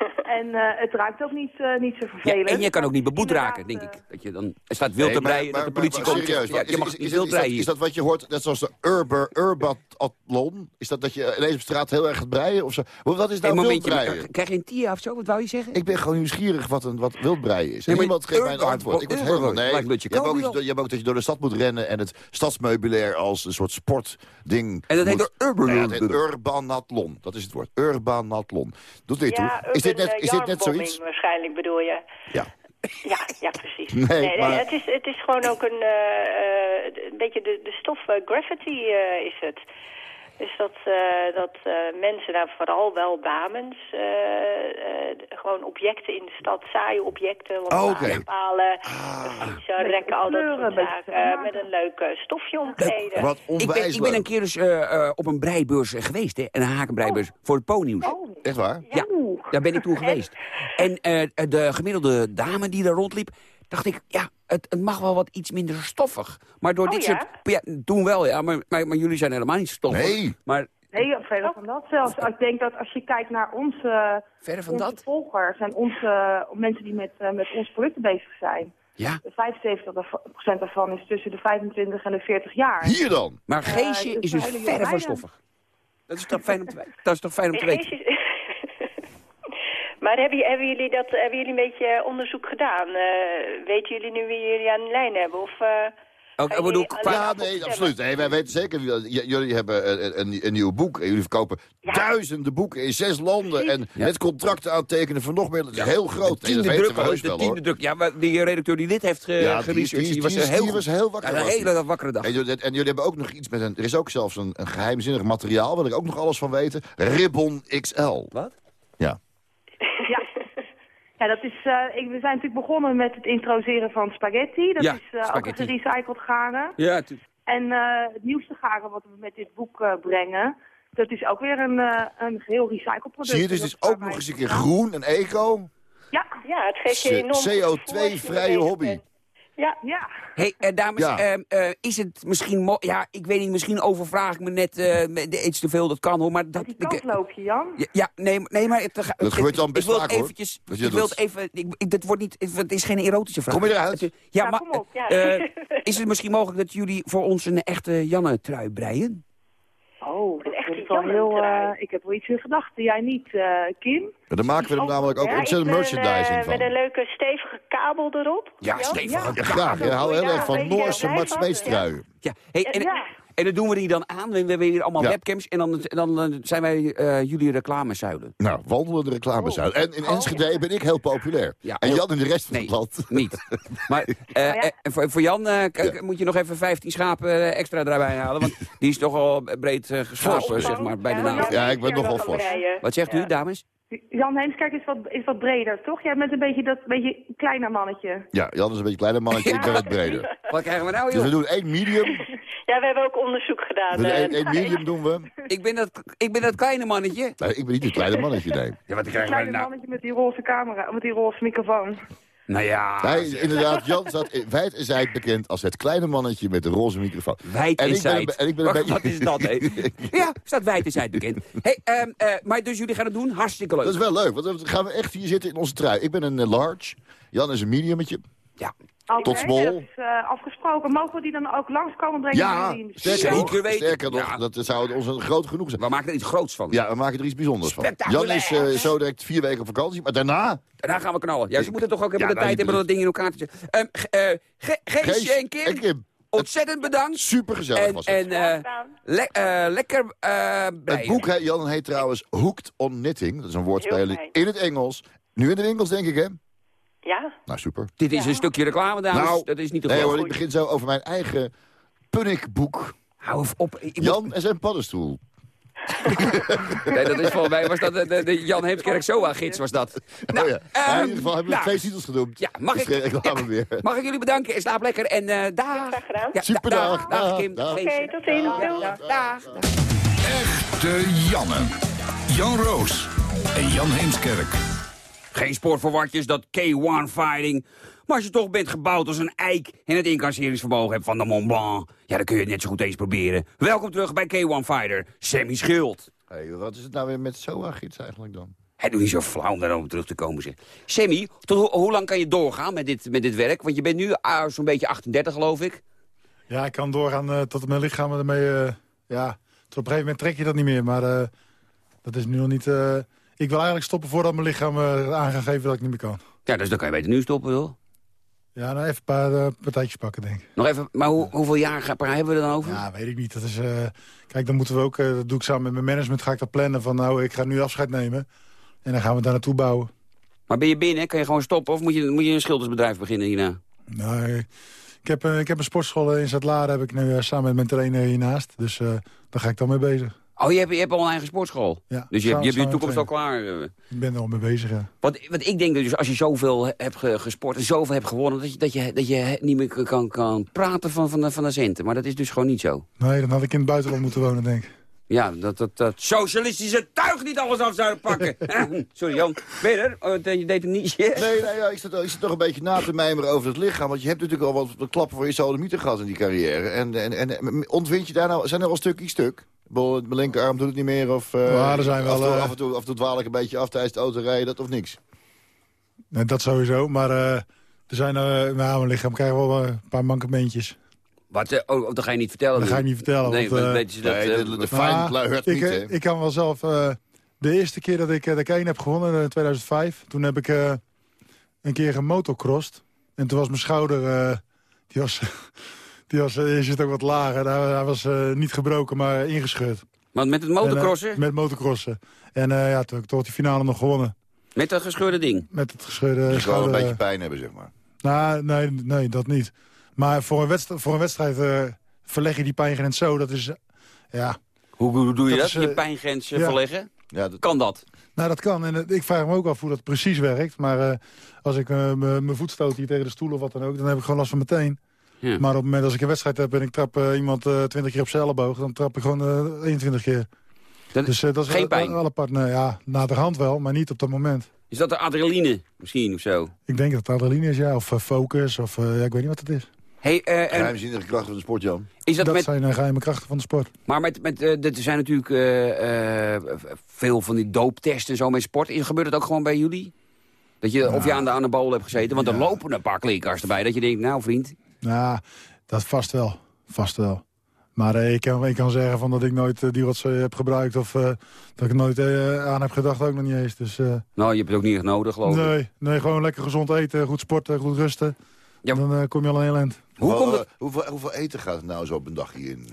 S14: en eh, het ruikt ook niet, eh, niet zo
S4: Ja,
S14: vervelend.
S4: en je kan ook niet beboet
S14: Inderdaad,
S4: raken, denk
S14: eh,
S4: ik. Dat je dan, er staat wild
S5: Nee,
S4: te
S5: maar-
S4: breien,
S5: maar-
S4: dat de politie
S5: maar
S4: komt.
S5: serieus,
S4: Ja, je
S5: is-
S4: mag
S5: is-
S4: niet
S5: is-
S4: wild
S5: is dat-
S4: breien
S5: Is dat wat je hoort, net zoals de urban, urbathlon? Is dat dat je ineens op straat heel erg gaat breien? Of zo? Wat is nou
S4: Een momentje,
S5: wildbreien?
S4: maar krijg je een tia of zo? Wat wou je zeggen?
S5: Ik ben gewoon nieuwsgierig wat, een, wat wildbreien is. En
S4: Nee,
S5: niemand geeft mij een
S4: urban-
S5: antwoord. Ik word
S4: urban-
S5: helemaal... Nee,
S4: dat je
S5: hebt ook, je hebt ook dat je door de stad moet rennen... en het stadsmeubilair als een soort sportding...
S4: En dat heet urban-
S5: Ja, het heet urbanathlon. Dat is het woord. Urbanathlon. Doet dit
S15: Ja,
S5: toe? Is dit net,
S15: urban,
S5: is
S15: eh,
S5: dit net zoiets?
S15: waarschijnlijk bedoel je.
S5: Ja.
S15: Ja, ja, precies.
S5: Nee, maar-
S15: het, is, het is gewoon ook een, eh, eh, een beetje de, de stof eh, graffiti eh, is het. Dus dat, eh, dat eh, mensen, nou, vooral wel dames, eh, eh, gewoon objecten in de stad, saaie objecten,
S5: Oh, oké.
S15: lantaarnpalen,
S5: Ah.
S15: rekken, al dat soort zaken, met een leuk stofje omkleden.
S5: Wat
S4: Ik ben, ik ben een keer dus eh, eh, op een breibeurs geweest, hè, een hakenbreibeurs, voor het Ponynieuws.
S5: Echt waar?
S4: Ja, daar ben ik toen geweest. En eh, de gemiddelde dame die daar rondliep, dacht ik, ja, het, het mag wel wat iets minder stoffig. Maar door
S15: Oh,
S4: dit
S15: ja?
S4: soort... Ja, toen wel, ja, maar, maar, maar jullie zijn helemaal niet stoffig.
S5: Nee.
S4: Maar
S14: Nee, verder van dat zelfs. Ik denk dat als je kijkt naar onze,
S4: verder van
S14: onze
S4: dat...
S14: volgers en onze mensen die met, eh, met onze producten bezig zijn.
S4: Ja,
S14: 75% daarvan is tussen de 25 en de 40 jaar.
S5: Hier dan?
S4: maar
S14: Eh,
S4: Geesje
S14: dus
S4: is
S14: een
S4: dus verre van stoffig. Dat is toch fijn om te, dat is toch fijn om te
S15: Nee,
S4: weten.
S15: Maar hebben, hebben, jullie dat, hebben jullie een beetje onderzoek gedaan? Eh, weten jullie nu wie jullie aan de lijn hebben? Of, eh,
S4: Ook,
S15: gaan
S4: ik bedoel,
S15: jullie
S4: qua-
S5: Ja, nee, absoluut. Nee, wij weten zeker, jullie hebben een, een, een nieuw boek. En jullie verkopen duizenden boeken in zes landen. En
S4: Ja.
S5: met contracten aantekenen voor nog meer. Dat is heel groot. Nee,
S4: tiende
S5: weten
S4: druk,
S5: we
S4: hoor,
S5: heus
S4: de
S5: wel,
S4: tiende druk. Ja, maar die redacteur die dit heeft ge
S5: Ja, die-
S4: geresearched,
S5: die-
S4: die, was
S5: die-
S4: er heel
S5: die was heel wakker,
S4: Ja, een
S5: was
S4: hele wakkere dag.
S5: En jullie, en jullie hebben ook nog iets met een... Er is ook zelfs een, een geheimzinnig materiaal, waar ik ook nog alles van weten. Ribbon XL.
S4: Wat?
S5: Ja.
S14: Ja. Ja, dat is, eh, ik, we zijn natuurlijk begonnen met het introduceren van spaghetti. Dat
S4: Ja,
S14: is eh, ook een gerecycled garen.
S4: Ja,
S14: En eh, het nieuwste garen wat we met dit boek eh, brengen, dat is ook weer een, eh een geheel recycled product.
S5: Zie je, dus
S14: Dat
S5: het is ook nog eens een keer groen en eco.
S14: Ja,
S15: Ja, het geeft je enorm
S5: CO2-vrije hobby.
S15: Ja.
S14: ja.
S4: Hey, eh, dames,
S5: Ja.
S4: ehm, eh, is het misschien... Ja, ik weet niet, misschien overvraag ik me net eh, iets te veel. Dat kan hoor, maar dat...
S14: Die kansloopje, Jan.
S4: Ja, ja, nee, maar- nee, maar... Het,
S5: Dat gebeurt dan best
S4: ik wil
S5: vaak, hoor,
S4: eventjes,
S5: dat je
S4: ik
S5: dat
S4: wil even... Ik, ik- dit wordt niet... Het, het is geen erotische vraag.
S5: Kom je eruit?
S4: Het- ja,
S15: Ja,
S4: maar...
S15: kom op, ja.
S4: eh, is het misschien mogelijk dat jullie voor ons een echte Janne-trui breien?
S14: Oh, heel...
S15: Jan-trui.
S14: eh, ik heb wel iets in gedachten. Jij niet, eh, Kim?
S5: Ja, daar maken we er namelijk ook
S15: Ja,
S5: ontzettend merchandising
S15: eh,
S5: van.
S15: Met een leuke stevige kabel erop.
S4: Ja,
S15: Jan?
S4: stevig.
S5: Ja, graag. Je houdt heel
S15: Ja,
S5: erg van Noorse Mart.
S4: Ja, hey, en,
S15: Ja.
S4: En dat doen we die dan aan. We, hebben hier allemaal
S5: Ja.
S4: webcams. En dan, dan zijn wij eh, jullie reclamezuilen.
S5: Nou, wandelende reclames uit. En in Enschede ben ik heel populair.
S4: Ja,
S5: en Jan in de rest van
S4: Nee,
S5: het land.
S4: niet. Maar eh, eh, voor, voor Jan moet je nog even 15 schapen extra erbij halen. Want die is toch al breed geschapen, zeg maar, bij de
S15: Ja,
S4: naam.
S5: Ja, ik ben nogal fors.
S4: Wat zegt u, dames?
S14: Jan Heemskerk is wat, is wat breder, toch? Jij bent een beetje dat beetje kleiner mannetje.
S5: Ja, Jan is een beetje kleiner mannetje, ik ben wat breder.
S4: Wat krijgen we nou,
S5: Dus we
S4: joh?
S5: doen één medium.
S15: Ja, we hebben ook onderzoek gedaan.
S5: We doen
S15: eh,
S5: medium doen we.
S4: Ik ben dat, ik ben dat kleine mannetje.
S5: Nee, ik ben niet het kleine mannetje, nee.
S4: Ja, wat krijgen
S14: Kleine mannetje met die roze camera, met die roze microfoon.
S4: Nou ja,
S5: Nee, inderdaad, Jan staat in wijd en zijd bekend als het kleine mannetje met de roze microfoon.
S4: wijd en,
S5: En ik ben,
S4: zijd.
S5: een- en ik ben een
S4: Wat-
S5: beetje...
S4: Wat is dat, hè? Ja, staat wijd en zijd bekend. Hey, ehm, eh, maar dus jullie gaan het doen? Hartstikke leuk.
S5: Dat is wel leuk, want dan gaan we echt hier zitten in onze trui. Ik ben een eh, large, Jan is een mediummetje.
S4: Ja.
S5: Tot Smol.
S14: dat is eh, afgesproken. Mogen we die dan ook langskomen brengen?
S5: Ja, sterker nog,
S4: Zeker weten.
S5: sterker nog
S4: Ja.
S5: dat zou ons een groot genoeg zijn.
S4: We maken er iets groots van.
S5: Ja, we maken er iets bijzonders van. Jan
S4: Spectaculair.
S5: is eh, zo direct vier weken op vakantie, maar daarna...
S4: Daarna gaan we knallen. Ja, ze moeten toch ook even
S5: Ja,
S4: de
S5: nou,
S4: tijd hebben om dat ding in elkaar te zetten. Ehm, Ge- eh, Ge- Geesje
S5: Gees
S4: en Kim,
S5: en Kim.
S4: ontzettend bedankt.
S5: Super gezellig was het.
S4: en eh, le- eh, lekker eh
S5: Het boek, hè, Jan, heet trouwens Hooked on Knitting. Dat is een woordspeling in het Engels. Nu in de winkels, denk ik, hè?
S15: Ja?
S5: Nou, super.
S4: Dit is een stukje reclame, dames.
S5: Nou,
S4: dat is niet te
S5: Nee hoor, ik begin zo over mijn eigen Punnik-boek.
S4: Hou op. Ik moet-
S5: Jan en zijn paddenstoel.
S4: Nee, dat is volgens mij was dat de, de, de Jan Heemskerk SOA-gids was dat. Nou,
S5: oh ja. Ja, in
S4: ehm,
S5: ieder geval hebben we
S4: nou,
S5: twee titels genoemd.
S4: Ja, mag
S5: Dus
S4: ik, ja, mag ik jullie bedanken en slaap lekker. En eh dag.
S15: Graag gedaan.
S4: Ja,
S5: Super,
S4: da-
S5: dag.
S4: Dag,
S5: Dag,
S4: Kim.
S5: dag.
S15: Oké, tot ziens.
S4: Ja, dag.
S3: Echte Janne. Jan Roos en Jan Heemskerk.
S4: Geen spoor voor watjes, dat K1 fighting. Maar als je toch bent gebouwd als een eik en het incasseringsvermogen hebt van de Mont Blanc... ja, dan kun je het net zo goed eens proberen. Welkom terug bij K1 Fighter, Sammy Schild.
S5: Hey, wat is het nou weer met SOA-gids eigenlijk dan?
S4: Hij doet niet zo flauw om daarover terug te komen, zeg. Sammy, tot ho- hoe lang kan je doorgaan met dit, met dit werk? Want je bent nu ah, zo'n beetje 38, geloof ik.
S10: Ja, ik kan doorgaan eh, tot mijn lichaam ermee... eh, ja, tot op een gegeven moment trek je dat niet meer. Maar eh, dat is nu nog niet... eh, ik wil eigenlijk stoppen voordat mijn lichaam eh, aan gaat geven dat ik niet meer kan.
S4: Ja, dus dan kan je beter nu stoppen, joh.
S10: Ja, nou even een paar eh, partijtjes pakken, denk ik.
S4: Nog even, maar hoe, hoeveel jaar ga- per hebben we er dan over?
S10: Ja, weet ik niet. Dat is, eh, kijk, dan moeten we ook... eh, dat doe ik samen met mijn management, ga ik dat plannen. Van nou, ik ga nu afscheid nemen. En dan gaan we daar naartoe bouwen.
S4: Maar ben je binnen? Kan je gewoon stoppen? Of moet je, moet je een schildersbedrijf beginnen hierna?
S10: Eh, ik heb, eh, ik heb een sportschool in Zuid-Laren, heb ik nu eh, samen met mijn trainer hiernaast. Dus eh, daar ga ik dan mee bezig.
S4: Oh, je hebt, je hebt al een eigen sportschool?
S10: Ja,
S4: Dus je, hebt, je hebt je
S10: samen-
S4: toekomst al klaar? eh.
S10: Ik ben er al mee bezig, ja.
S4: Want, want ik denk dus, als je zoveel hebt ge- gesport en zoveel hebt gewonnen... dat je, dat je, dat je niet meer kan, kan praten van, van, de, van de centen. Maar dat is dus gewoon niet zo.
S10: Nee, dan had ik in het buitenland moeten wonen, denk ik.
S4: Ja, dat, dat, dat socialistische tuig niet alles af zouden pakken. Sorry Jan, ben je er? Oh, je deed een niche.
S5: Nee, nou ja, ik zit, ik zit toch een beetje na te mijmeren over het lichaam. Want je hebt natuurlijk al wat klappen voor je sodomieten gehad in die carrière. En, en, en ontwind je daar nou, zijn er al stukje stuk? Mijn linkerarm doet het niet meer of... eh,
S10: Ja, er zijn wel,
S5: af, en toe,
S10: eh,
S5: af, en toe, af en toe dwaal ik een beetje af tijdens het autorijden, dat of niks.
S10: Nee, dat sowieso, maar eh, er zijn, eh nou, mijn lichaam krijgt wel een paar mankementjes.
S4: Wat, eh, oh, dat ga je niet vertellen.
S10: Dat ga ik niet vertellen.
S4: Nee,
S10: want,
S4: dat...
S5: de- de fijn
S10: ik,
S5: niet, hè?
S10: Ik kan wel zelf... eh, de eerste keer dat ik eh, de K1 heb gewonnen, in 2005... toen heb ik eh, een keer gemotocrossed. En toen was mijn schouder... eh, die was, die was eh, je zit ook wat lager. Hij, hij was eh, niet gebroken, maar ingescheurd.
S4: Want met het motocrossen?
S10: En, eh, met motocrossen. En eh, ja, toen toch die finale nog gewonnen.
S4: met dat gescheurde ding?
S10: Met het gescheurde
S5: Dus gewoon
S10: schouder.
S5: een beetje
S10: eh,
S5: pijn hebben, zeg maar.
S10: nou, nee, nee, dat niet. Maar voor een wedstrijd, voor een wedstrijd eh, verleg je die pijngrens zo. Dat is, eh, ja...
S4: Hoe, hoe doe je dat?
S10: Dat is,
S4: je
S10: eh,
S4: pijngrens eh,
S10: ja.
S4: verleggen?
S5: Ja, dat,
S4: Kan dat?
S10: Nou, dat kan. En eh, ik vraag me ook af hoe dat precies werkt. Maar eh, als ik eh, mijn voet stoot hier tegen de stoel of wat dan ook... dan heb ik gewoon last van meteen.
S4: Ja.
S10: Maar op het moment als ik een wedstrijd heb en ik trap eh, iemand eh 20 keer op zijn elleboog... dan trap ik gewoon eh 21 keer.
S4: Dat-
S10: dus dat is
S4: geen
S10: wel-
S4: pijn?
S10: wel apart. Nee, ja, na de hand wel, maar niet op dat moment.
S4: Is dat de adrenaline misschien of zo?
S10: Ik denk dat het adrenaline is, ja. Of focus, of eh, ja, ik weet niet wat het is.
S4: Hey, eh, en
S5: Geheimzinnige kracht van de sport, Jan.
S4: is dat
S10: Dat,
S4: met,
S10: zijn uh, geheime krachten van de sport.
S4: maar met, met eh, er zijn natuurlijk eh, eh, veel van die dooptesten en zo met sport. Gebeurt het ook gewoon bij jullie? Dat je, Of je aan de anabolen hebt gezeten? Want er lopen een paar klinkers erbij. Dat je denkt, nou vriend,
S10: Nou, dat vast wel. Vast wel. Maar eh, ik, kan, ik kan zeggen van dat ik nooit eh, die rotzooi heb gebruikt... of eh, dat ik er nooit eh, aan heb gedacht, ook nog niet eens. Dus, eh,
S4: nou je hebt het ook niet echt nodig geloof ik.
S10: nee, nee, gewoon lekker gezond eten, goed sporten, goed rusten.
S4: Ja.
S10: Dan kom je al een heel eind.
S4: Hoe
S5: Wel,
S4: komt het?
S5: hoeveel, hoeveel eten gaat het nou zo op een dag hierin?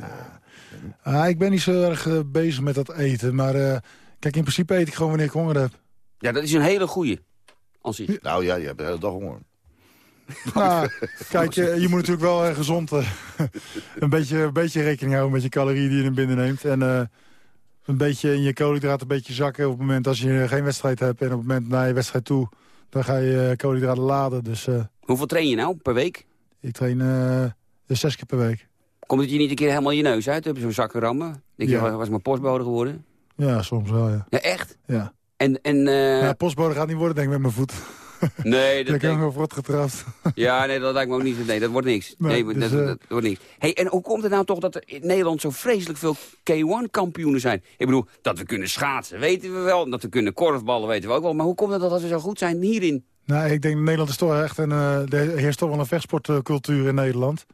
S5: Eh,
S10: Ah, ik ben niet zo erg bezig met dat eten. Maar eh, kijk, in principe eet ik gewoon wanneer ik honger heb.
S4: Ja, dat is een hele goeie. Ansie.
S5: nou ja, je hebt de hele dag honger.
S10: Nou, kijk, eh, je moet natuurlijk wel eh, gezond eh, een, beetje, een beetje rekening houden met je calorieën die je er binnen neemt. En eh, een beetje in je koolhydraten een beetje zakken op het moment als je geen wedstrijd hebt. En op het moment naar je wedstrijd toe, dan ga je koolhydraten laden. Dus
S4: Hoeveel train je nou per week?
S10: ik train zes keer per week.
S4: Komt het je niet een keer helemaal je neus uit? Heb je zo'n zakken rammen? Denk je,
S10: Ja.
S4: was mijn postbode geworden?
S10: Ja, soms wel, ja.
S4: Ja, echt?
S10: ja.
S4: En, en
S10: ja postbode gaat niet worden, denk ik, met mijn voet.
S4: Nee,
S10: Ik
S4: dat
S10: heb
S4: denk,
S10: hem rot getrapt.
S4: ja, nee, dat lijkt me ook niet. Nee, dat wordt niks.
S10: Nee,
S4: Nee,
S10: dus,
S4: dat,
S10: eh,
S4: dat wordt niks. Hey, en hoe komt het nou toch dat er in Nederland zo vreselijk veel K1-kampioenen zijn? Ik bedoel, dat we kunnen schaatsen, weten we wel. Dat we kunnen korfballen, weten we ook wel. Maar hoe komt het dat we zo goed zijn hierin?
S10: Nou, ik denk Nederland is toch echt een... eh, er heerst toch wel een vechtsportcultuur in Nederland.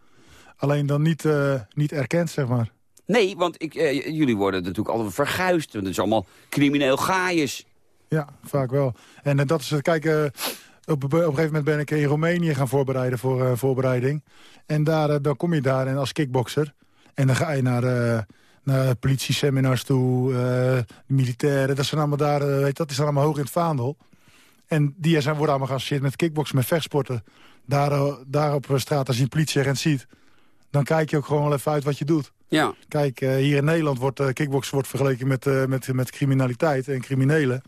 S10: Alleen dan niet, eh, niet erkend, zeg maar.
S4: Nee, want ik, eh, jullie worden natuurlijk altijd verguisd. Want het is allemaal crimineel gaaiers.
S10: Ja, vaak wel. En eh, dat is, het. kijk, eh, op, op een gegeven moment ben ik in Roemenië gaan voorbereiden voor eh, voorbereiding. En daar, eh, dan kom je daar en als kickbokser. En dan ga je naar, eh naar politieseminars toe, eh, militairen. Dat, zijn allemaal daar, eh, weet, dat is allemaal hoog in het vaandel. En die zijn, worden allemaal geassocieerd met kickboksen, met vechtsporten. Daar, eh, daar op straat, als je een politieagent ziet... dan kijk je ook gewoon wel even uit wat je doet.
S4: Ja.
S10: Kijk, eh, hier in Nederland wordt kickboksen wordt vergeleken met, eh, met, met criminaliteit en criminelen.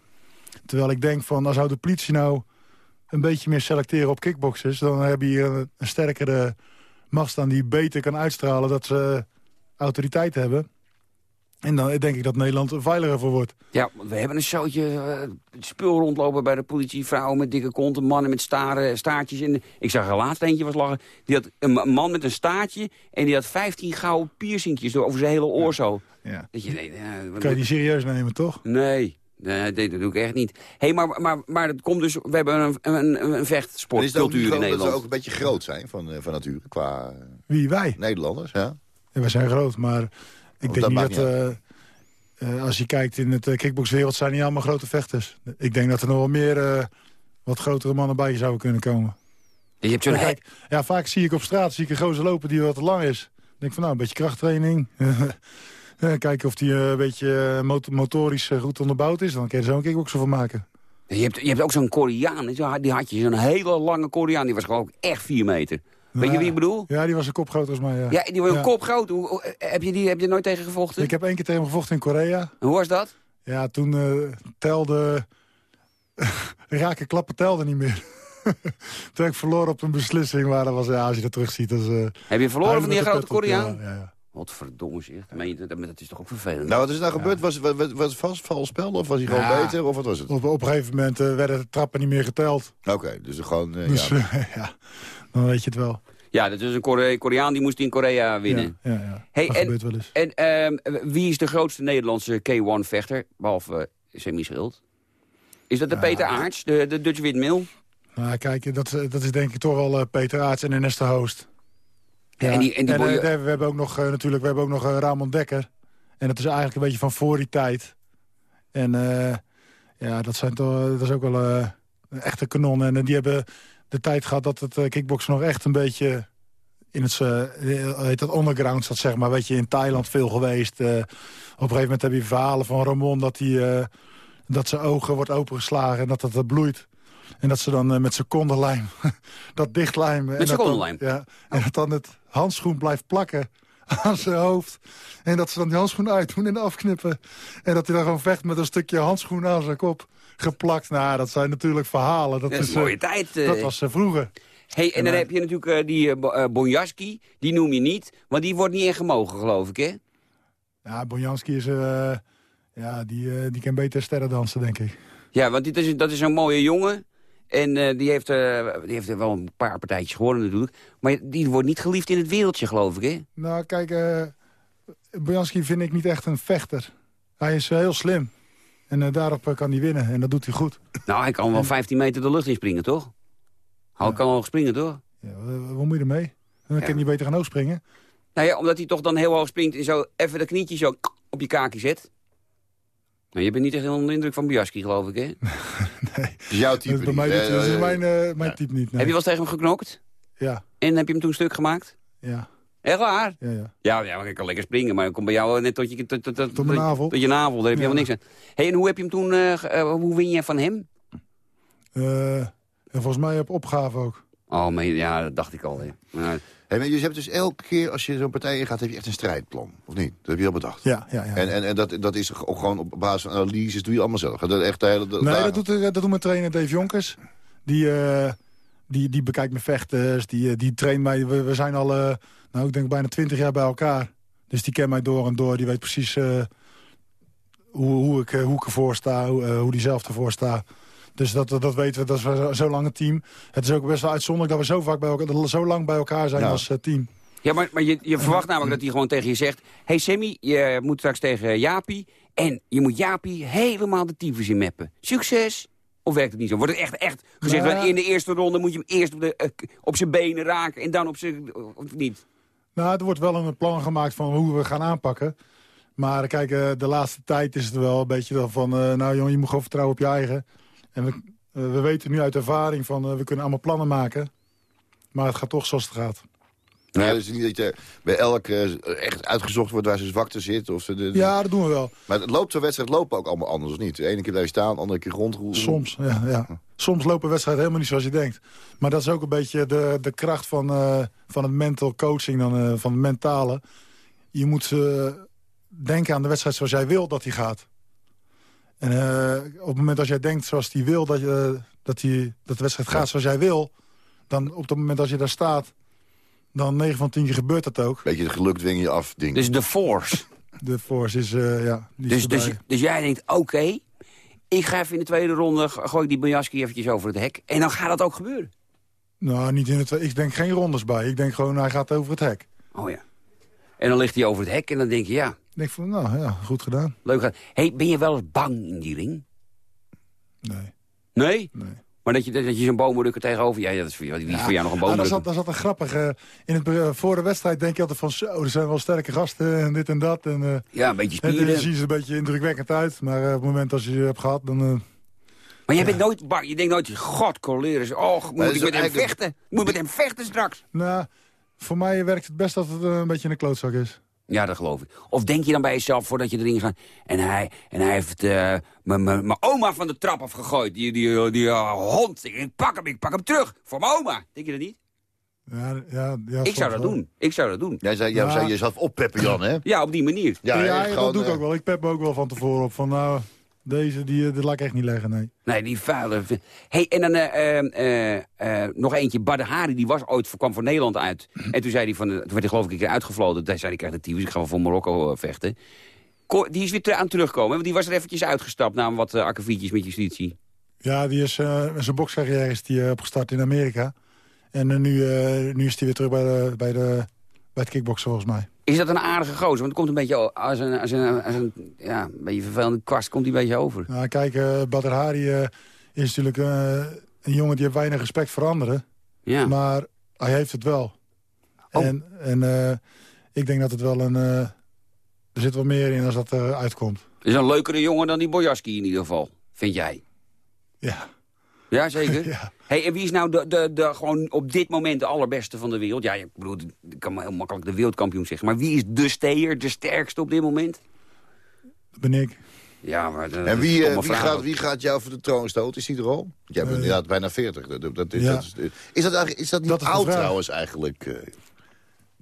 S10: Terwijl ik denk van, als zou de politie nou een beetje meer selecteren op kickboxers... dan heb je hier een, een sterkere macht staan die beter kan uitstralen dat ze autoriteit hebben. En dan denk ik dat Nederland er veiliger voor wordt.
S4: Ja, we hebben een zootje eh, spul rondlopen bij de politie. Vrouwen met dikke konten, mannen met staren, staartjes. En ik zag er laatst eentje was lachen. Die had een ma- man met een staartje en die had 15 gouden piercingjes door over zijn hele oor zo.
S10: Ja.
S4: Dat je, nee,
S10: Kan je die serieus nemen, toch?
S4: nee, nee, dat doe ik echt niet. hey, maar, maar, maar het komt dus, we hebben een, een, een vechtsportcultuur
S5: niet
S4: in
S5: gewoon dat
S4: Nederland.
S5: ze ook een beetje groot zijn van, eh, van nature, qua eh,
S10: Wie, wij?
S5: Nederlanders, ja?
S10: Ja, we zijn groot, maar ik
S5: Oh,
S10: denk
S5: dat
S10: niet dat...
S5: niet
S10: eh, eh, als je kijkt in het uh, kickboxwereld zijn niet allemaal grote vechters. Ik denk dat er nog wel meer eh, wat grotere mannen bij je zouden kunnen komen.
S4: Je hebt zo'n
S10: kijk, ja, vaak zie ik op straat zie ik een gozer lopen die wat te lang is. Dan denk ik van nou, een beetje krachttraining. Ja, Kijken of die eh, een beetje eh, mot- motorisch eh, goed onderbouwd is. Dan kun je er zo'n kickboxer van maken.
S4: Je hebt, je hebt ook zo'n Koreaan, die had je, zo'n hele lange Koreaan. Die was gewoon echt 4 meter. Weet je wie ik bedoel?
S10: Ja, die was een kop groter als mij. Ja,
S4: Ja, die was een
S10: Ja.
S4: kop groot. Hoe, heb, je die, heb je nooit tegen gevochten?
S10: Ik heb één keer tegen hem gevochten in Korea.
S4: En Hoe was dat?
S10: Ja, toen eh, telde... Raken klappen telde niet meer. toen heb ik verloren op een beslissing. Maar dat was, ja, als je dat terugziet... Eh,
S4: Heb je verloren van die grote Koreaan?
S10: Ja, ja.
S4: Wat verdomme zeg. Dat, is toch ook vervelend?
S5: Nou, wat is er nou gebeurd? Was, was, was het vast vals spel of was hij gewoon
S10: Ja.
S5: beter? Of wat was het?
S10: Op, op een gegeven moment eh, werden de trappen niet meer geteld.
S5: Oké, dus gewoon... eh,
S10: Dus
S5: ja.
S10: eh, ja, dan weet je het wel.
S4: Ja, dat is een Kore- Koreaan die moest in Korea winnen.
S10: Ja, ja, ja.
S4: Hey,
S10: dat
S4: en-
S10: gebeurt wel eens.
S4: En ehm, wie is de grootste Nederlandse K1-vechter? Behalve uh, Semi Schild. Is dat de Peter Aarts, de, de Dutch Windmill?
S10: Nou, kijk, dat, dat is denk ik toch wel eh, Peter Aarts en Ernest de Hoost.
S4: Ja, en die- en die
S10: eh,
S4: Boy-
S10: we hebben ook nog, eh, natuurlijk, we hebben ook nog eh, Ramon Dekker. En dat is eigenlijk een beetje van voor die tijd. En ja, dat, zijn toch, dat is ook wel een echte kanon. En die hebben de tijd gehad dat het kickboksen nog echt een beetje in het, heet dat underground zat, zeg maar. Weet je, in Thailand veel geweest. Op een gegeven moment heb je verhalen van Ramon dat, hij, dat zijn ogen wordt opengeslagen en dat dat bloeit. En dat ze dan eh, met secondenlijm dat dichtlijmen. en dat dan-
S4: secondenlijm?
S10: Ja, en dat dan het handschoen blijft plakken aan zijn hoofd. En dat ze dan die handschoen uitdoen en afknippen. En dat hij dan gewoon vecht met een stukje handschoen aan zijn kop geplakt. Nou, dat zijn natuurlijk verhalen. Dat,
S4: Dat is mooie
S10: eh,
S4: tijd. eh.
S10: Dat was eh, vroeger.
S4: Hey, en dan heb je natuurlijk die Bonjaski. Die noem je niet, want die wordt niet echt gemogen, geloof ik, hè?
S10: Ja, Bonjanski is... eh, ja, die, die kan beter sterren dansen, denk ik.
S4: Ja, want dit is, dat is een mooie jongen. En eh, die, heeft, eh, die heeft wel een paar partijtjes gewonnen natuurlijk. Maar die wordt niet geliefd in het wereldje, geloof ik, hè?
S10: Nou, kijk, eh Bojanski vind ik niet echt een vechter. Hij is heel slim. En daarop kan hij winnen. En dat doet hij goed.
S4: Nou, hij kan wel 15 meter de lucht in springen, toch? Hij kan wel springen, toch?
S10: Ja, wat, moet je ermee? Dan kan je beter gaan hoog springen.
S4: Nou ja, omdat hij toch dan heel hoog springt en zo even de knietjes zo op je kaakje zet. Nou, je bent niet echt onder de indruk van Biaski, geloof ik, hè?
S5: Dat is jouw type
S10: Dat is bij mij
S5: niet,
S10: dat is
S5: Eh,
S10: mijn, eh, mijn type niet. nee.
S4: Heb je wel eens tegen hem geknokt?
S10: Ja,
S4: En heb je hem toen stuk gemaakt?
S10: ja,
S4: Echt waar?
S10: ja, ja.
S4: Ja, ja maar ik kan lekker springen, maar ik kom bij jou net tot je, tot, tot, tot,
S10: Tot mijn navel.
S4: Tot je navel, daar heb je
S10: Ja.
S4: helemaal niks aan. Hey, en hoe heb je hem toen, eh, eh, hoe win je van hem?
S10: Eh, en volgens mij op opgave ook.
S4: Oh, maar ja, dat dacht ik al. Hè. Maar,
S5: Maar je hebt dus elke keer als je zo'n partij ingaat, heb je echt een strijdplan. Of niet? Dat heb je al bedacht.
S10: Ja, ja, ja.
S5: En, en, en dat, dat is ook gewoon op basis van analyses, doe je allemaal zelf. Dat echt de hele, de
S10: nee,
S5: dagen-
S10: dat doet, eh, dat doet mijn trainer Dave Jonkers. Die, eh, die, die bekijkt mijn vechters, die, eh, die traint mij. We, we zijn al, nou ik denk bijna twintig jaar bij elkaar. Dus die kent mij door en door. Die weet precies hoe, hoe, ik, hoe ik ervoor sta, hoe, hoe die zelf ervoor staat. Dus dat, dat weten we, dat is zo'n lang een team. Het is ook best wel uitzonderlijk dat we zo, vaak bij elkaar, zo lang bij elkaar zijn
S5: Ja.
S10: als eh, team.
S4: ja, maar, maar je, je verwacht namelijk dat hij gewoon tegen je zegt... hey Sammy, je moet straks tegen Jaapie... en je moet Jaapie helemaal de tyfus in meppen. Succes! Of werkt het niet zo? Wordt het echt, echt gezegd,
S10: Nou
S4: in de eerste ronde moet je hem eerst op, de, eh, op zijn benen raken en dan op zijn... Of niet?
S10: Nou, er wordt wel een plan gemaakt van hoe we gaan aanpakken. Maar kijk, eh, de laatste tijd is het wel een beetje dan van... nou jongen, je moet gewoon vertrouwen op je eigen. En we, eh, we weten nu uit ervaring van... eh, we kunnen allemaal plannen maken. Maar het gaat toch zoals het gaat.
S5: Ja, dus niet dat je bij elk eh, echt uitgezocht wordt waar ze zwakte zit. Of ze de,
S10: Ja, dat doen we wel.
S5: Maar het loopt zo'n wedstrijd lopen ook allemaal anders, of niet? De ene keer blijf je staan, de andere keer rondroepen.
S10: Soms, ja, ja. Soms lopen wedstrijden helemaal niet zoals je denkt. Maar dat is ook een beetje de, de kracht van, van het mental coaching, dan, van het mentale. Je moet denken aan de wedstrijd zoals jij wil dat die gaat. En eh, op het moment dat jij denkt zoals die wil dat, je, dat, die, dat de wedstrijd gaat zoals jij wil... dan op het moment dat je daar staat, dan 9 van 10 keer gebeurt dat ook.
S5: Beetje de geluk dwing je af ding.
S4: Dus de force.
S10: De force is, eh, ja... die is
S4: Dus, dus, dus jij denkt, oké, ik ga even in de tweede ronde, go- gooi ik die Bojaski eventjes over het hek. En dan gaat dat ook gebeuren.
S10: Nou, niet in het... Ik denk geen rondes bij. Ik denk gewoon, hij gaat over het hek.
S4: Oh ja. En dan ligt hij over het hek en dan denk je, ja,
S10: Ik denk van, nou ja, goed gedaan.
S4: leuk. Hey, ben je wel eens bang in die ring?
S10: Nee.
S4: Nee?
S10: Nee.
S4: Maar dat je, dat je zo'n boomrukker tegenover... Ja, dat is voor jou, wie is voor jou nog een
S10: Ah, dat,
S4: boomrukker?
S10: zat, dat zat een grappig. eh, in het, be- voor de wedstrijd denk je altijd van... zo, er zijn wel sterke gasten en dit en dat. En, eh,
S4: Ja, een beetje
S10: en dan
S4: spieren.
S10: zien ze een beetje indrukwekkend uit. Maar eh, op het moment als je ze hebt gehad, dan... eh,
S4: Maar jij bent nooit bang. Je denkt nooit, god, coleren. Oh, moet
S5: dat
S4: ik met hem vechten? Moet ik met hem vechten straks?
S10: nou, voor mij werkt het best dat het eh, een beetje een klootzak is.
S4: Ja, dat geloof ik. Of denk je dan bij jezelf voordat je erin gaat... en hij, en hij heeft eh, mijn- oma van de trap afgegooid. Die, die, die eh, hond. Ik pak hem, ik pak hem terug. Voor mijn oma. Denk je dat niet?
S10: Ja, ja, ja,
S4: ik zou dat
S10: wel.
S4: doen. Ik zou dat doen.
S5: Jij zei, jij
S10: Ja.
S5: zei jezelf oppeppen, Jan, hè?
S4: Ja, op die manier.
S10: Ja, dat
S5: gewoon,
S10: doe ik ook wel. Ik pep me ook wel van tevoren op. Van nou, deze, die, eh, die laat ik echt niet leggen, nee.
S4: Nee, die vuile... hey, en dan eh, eh, eh, nog eentje. Badr Hari, die was ooit, kwam voor Nederland uit. En toen, zei hij van, toen werd hij geloof ik een keer uitgefloten. Toen zei hij, ik krijg de tyfus, ik ga wel voor Marokko vechten. Ko- Die is weer aan terugkomen. Want die was er eventjes uitgestapt na wat uh, met justitie.
S10: Ja, die is, zijn bokscarrière is die, opgestart in Amerika. En nu, nu is hij weer terug bij, de, bij, de, bij het kickboksen volgens mij.
S4: Is dat een aardige gozer? Want het komt een beetje als een, als een, als een, ja, een beetje vervelende kwast komt hij een beetje over.
S10: Nou, kijk, Badr Hari eh, is natuurlijk eh, een jongen die heeft weinig respect voor anderen.
S4: Ja.
S10: Maar hij heeft het wel.
S4: Oh.
S10: En, en ik denk dat het wel een... er zit wel meer in als dat uitkomt.
S4: Is een leukere jongen dan die Bojaski in ieder geval. Vind jij?
S10: Ja.
S4: Ja, zeker?
S10: Ja.
S4: Hey, en wie is nou de, de, de, gewoon op dit moment de allerbeste van de wereld? Ja, ik bedoel, ik kan maar heel makkelijk de wereldkampioen zeggen. Maar wie is de steer, de sterkste op dit moment?
S10: Dat ben ik.
S4: Ja, maar... dat
S5: En
S4: is
S5: wie, eh, wie, gaat, wie gaat jou voor de troon stoten? Is die er al? Jij bent inderdaad bijna 40. Dat, dat, dat,
S10: Ja.
S5: dat is, is dat, eigenlijk, is dat niet
S10: Dat is
S5: oud trouwens eigenlijk, eh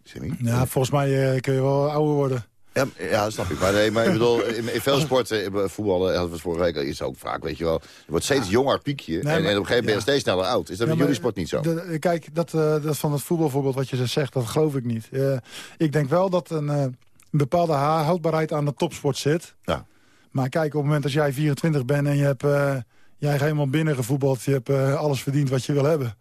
S5: Sammy?
S10: Ja, volgens mij eh, kun je wel ouder worden.
S5: Ja, ja, snap ik. Maar, nee, maar ik bedoel, in, in veel sporten, in voetballen, hadden we het vorige week, al, is het ook vaak, weet je wel. Je wordt steeds jonger piekje en,
S10: maar-
S5: en op een gegeven moment ben je steeds sneller oud. Is dat
S10: maar
S5: jullie sport niet zo?
S10: de- kijk, dat, eh, dat van het voetbalvoorbeeld wat je zegt, dat geloof ik niet. Eh, ik denk wel dat een, eh, een bepaalde houdbaarheid aan de topsport zit.
S5: Ja.
S10: Maar kijk, op het moment dat jij 24 bent en je hebt, eh, jij hebt helemaal binnengevoetbald... je hebt eh, alles verdiend wat je wil hebben.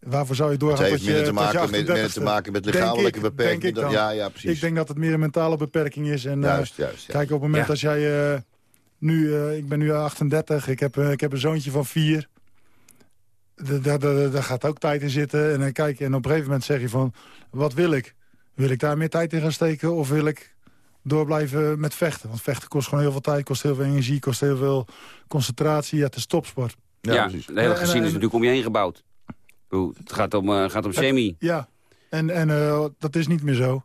S10: Waarvoor zou je
S5: Het
S10: doorgaan
S5: heeft
S10: tot je,
S5: minder te,
S10: je
S5: maken met, te
S10: 38e?
S5: maken met lichamelijke beperkingen. ja, ja, precies.
S10: Ik denk dat het meer een mentale beperking is. En, eh,
S5: Juist, juist.
S10: Kijk, op het moment
S4: Ja.
S10: als jij eh, nu... eh, ik ben nu 38, ik heb, ik heb een zoontje van 4. Daar, daar, daar gaat ook tijd in zitten. En, dan kijk, en op een gegeven moment zeg je van... Wat wil ik? Wil ik daar meer tijd in gaan steken? Of wil ik door blijven met vechten? Want vechten kost gewoon heel veel tijd, kost heel veel energie... kost heel veel concentratie. Ja, het is topsport.
S4: Ja,
S5: precies.
S4: de hele
S10: En-
S4: gezin
S10: en-
S4: is natuurlijk om je heen gebouwd. Het gaat om, eh, gaat om semi.
S10: Ja, en, en eh, dat is niet meer zo.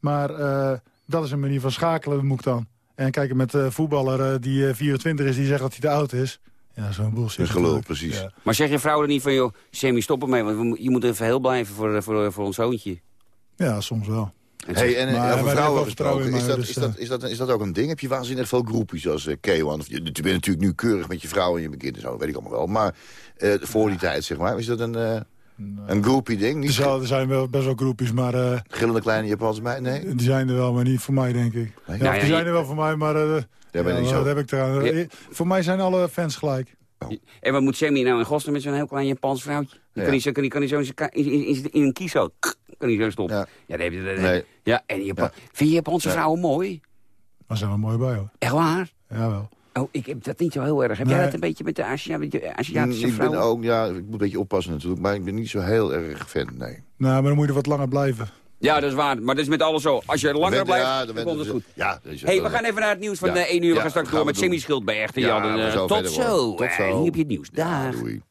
S10: Maar eh, dat is een manier van schakelen, moet ik dan. En kijken met voetballer eh, die eh, 24 is, die zegt dat hij te oud is. Ja, zo'n bullshit.
S5: Dat gelul,
S10: natuurlijk.
S5: precies.
S10: Ja.
S4: Maar zeg je vrouw er niet van, joh, semi, stop ermee. Want je moet even heel blijven voor, voor, voor ons zoontje.
S10: ja, soms wel.
S4: En
S5: Hey, en
S10: Maar
S5: eh, over
S10: hebben
S5: vrouwen gesproken, is
S10: mij,
S5: dat,
S10: dus,
S5: is, dat, is, dat, is dat ook een ding? Heb je waanzinnig veel groepjes als uh, K1? Of, je, je bent natuurlijk nu keurig met je vrouw en je kinderen, zo weet ik allemaal wel. Maar eh, voor die tijd, zeg maar, is dat een, eh een groepie ding?
S10: Er,
S5: Niet
S10: er zijn wel best wel groepjes, maar eh,
S5: gillende kleine Japanse meid? Nee?
S10: die zijn er wel, maar niet voor mij, denk ik.
S5: Nee?
S10: Ja,
S4: Nou ja,
S10: die zijn er wel voor mij, maar uh, wat heb ik eraan?
S4: Ja.
S10: Eh, Voor mij zijn alle fans gelijk.
S4: En wat moet Sammy nou in godsnaam met zo'n heel klein Japans vrouwtje? Die
S5: Ja.
S4: Kan hij zo, kan hij, kan zo in, een kies kan hij zo stoppen.
S5: Ja.
S4: Ja, daar heb je, daar-
S5: Nee.
S4: ja en Japan,
S5: Ja.
S4: vind je Japanse
S5: Ja.
S4: vrouwen mooi?
S10: Maar zijn wel mooi bij, hoor.
S4: Echt waar?
S10: Jawel.
S4: Oh, ik heb dat niet zo heel erg. Heb jij dat een beetje met de Azië met de
S5: Mm,
S4: Aziatische
S5: ik ben ook, ja, ik moet een beetje oppassen natuurlijk, maar ik ben niet zo heel erg fan, nee.
S10: Nou, maar dan moet je er wat langer blijven.
S4: Ja, dat is waar. Maar dat is met alles zo. Als je er langer blijft,
S5: ja,
S4: dan komt het goed.
S5: Ja, dat is-
S4: hey, we
S5: dat-
S4: gaan even naar het nieuws van
S5: Ja,
S4: de 1 uur. We gaan straks
S5: gaan
S4: door met
S5: Ja,
S4: Jan. En,
S5: zo
S4: tot zo.
S5: Tot
S4: Eh,
S5: zo.
S4: Hier heb je het nieuws. Dag.
S5: doei.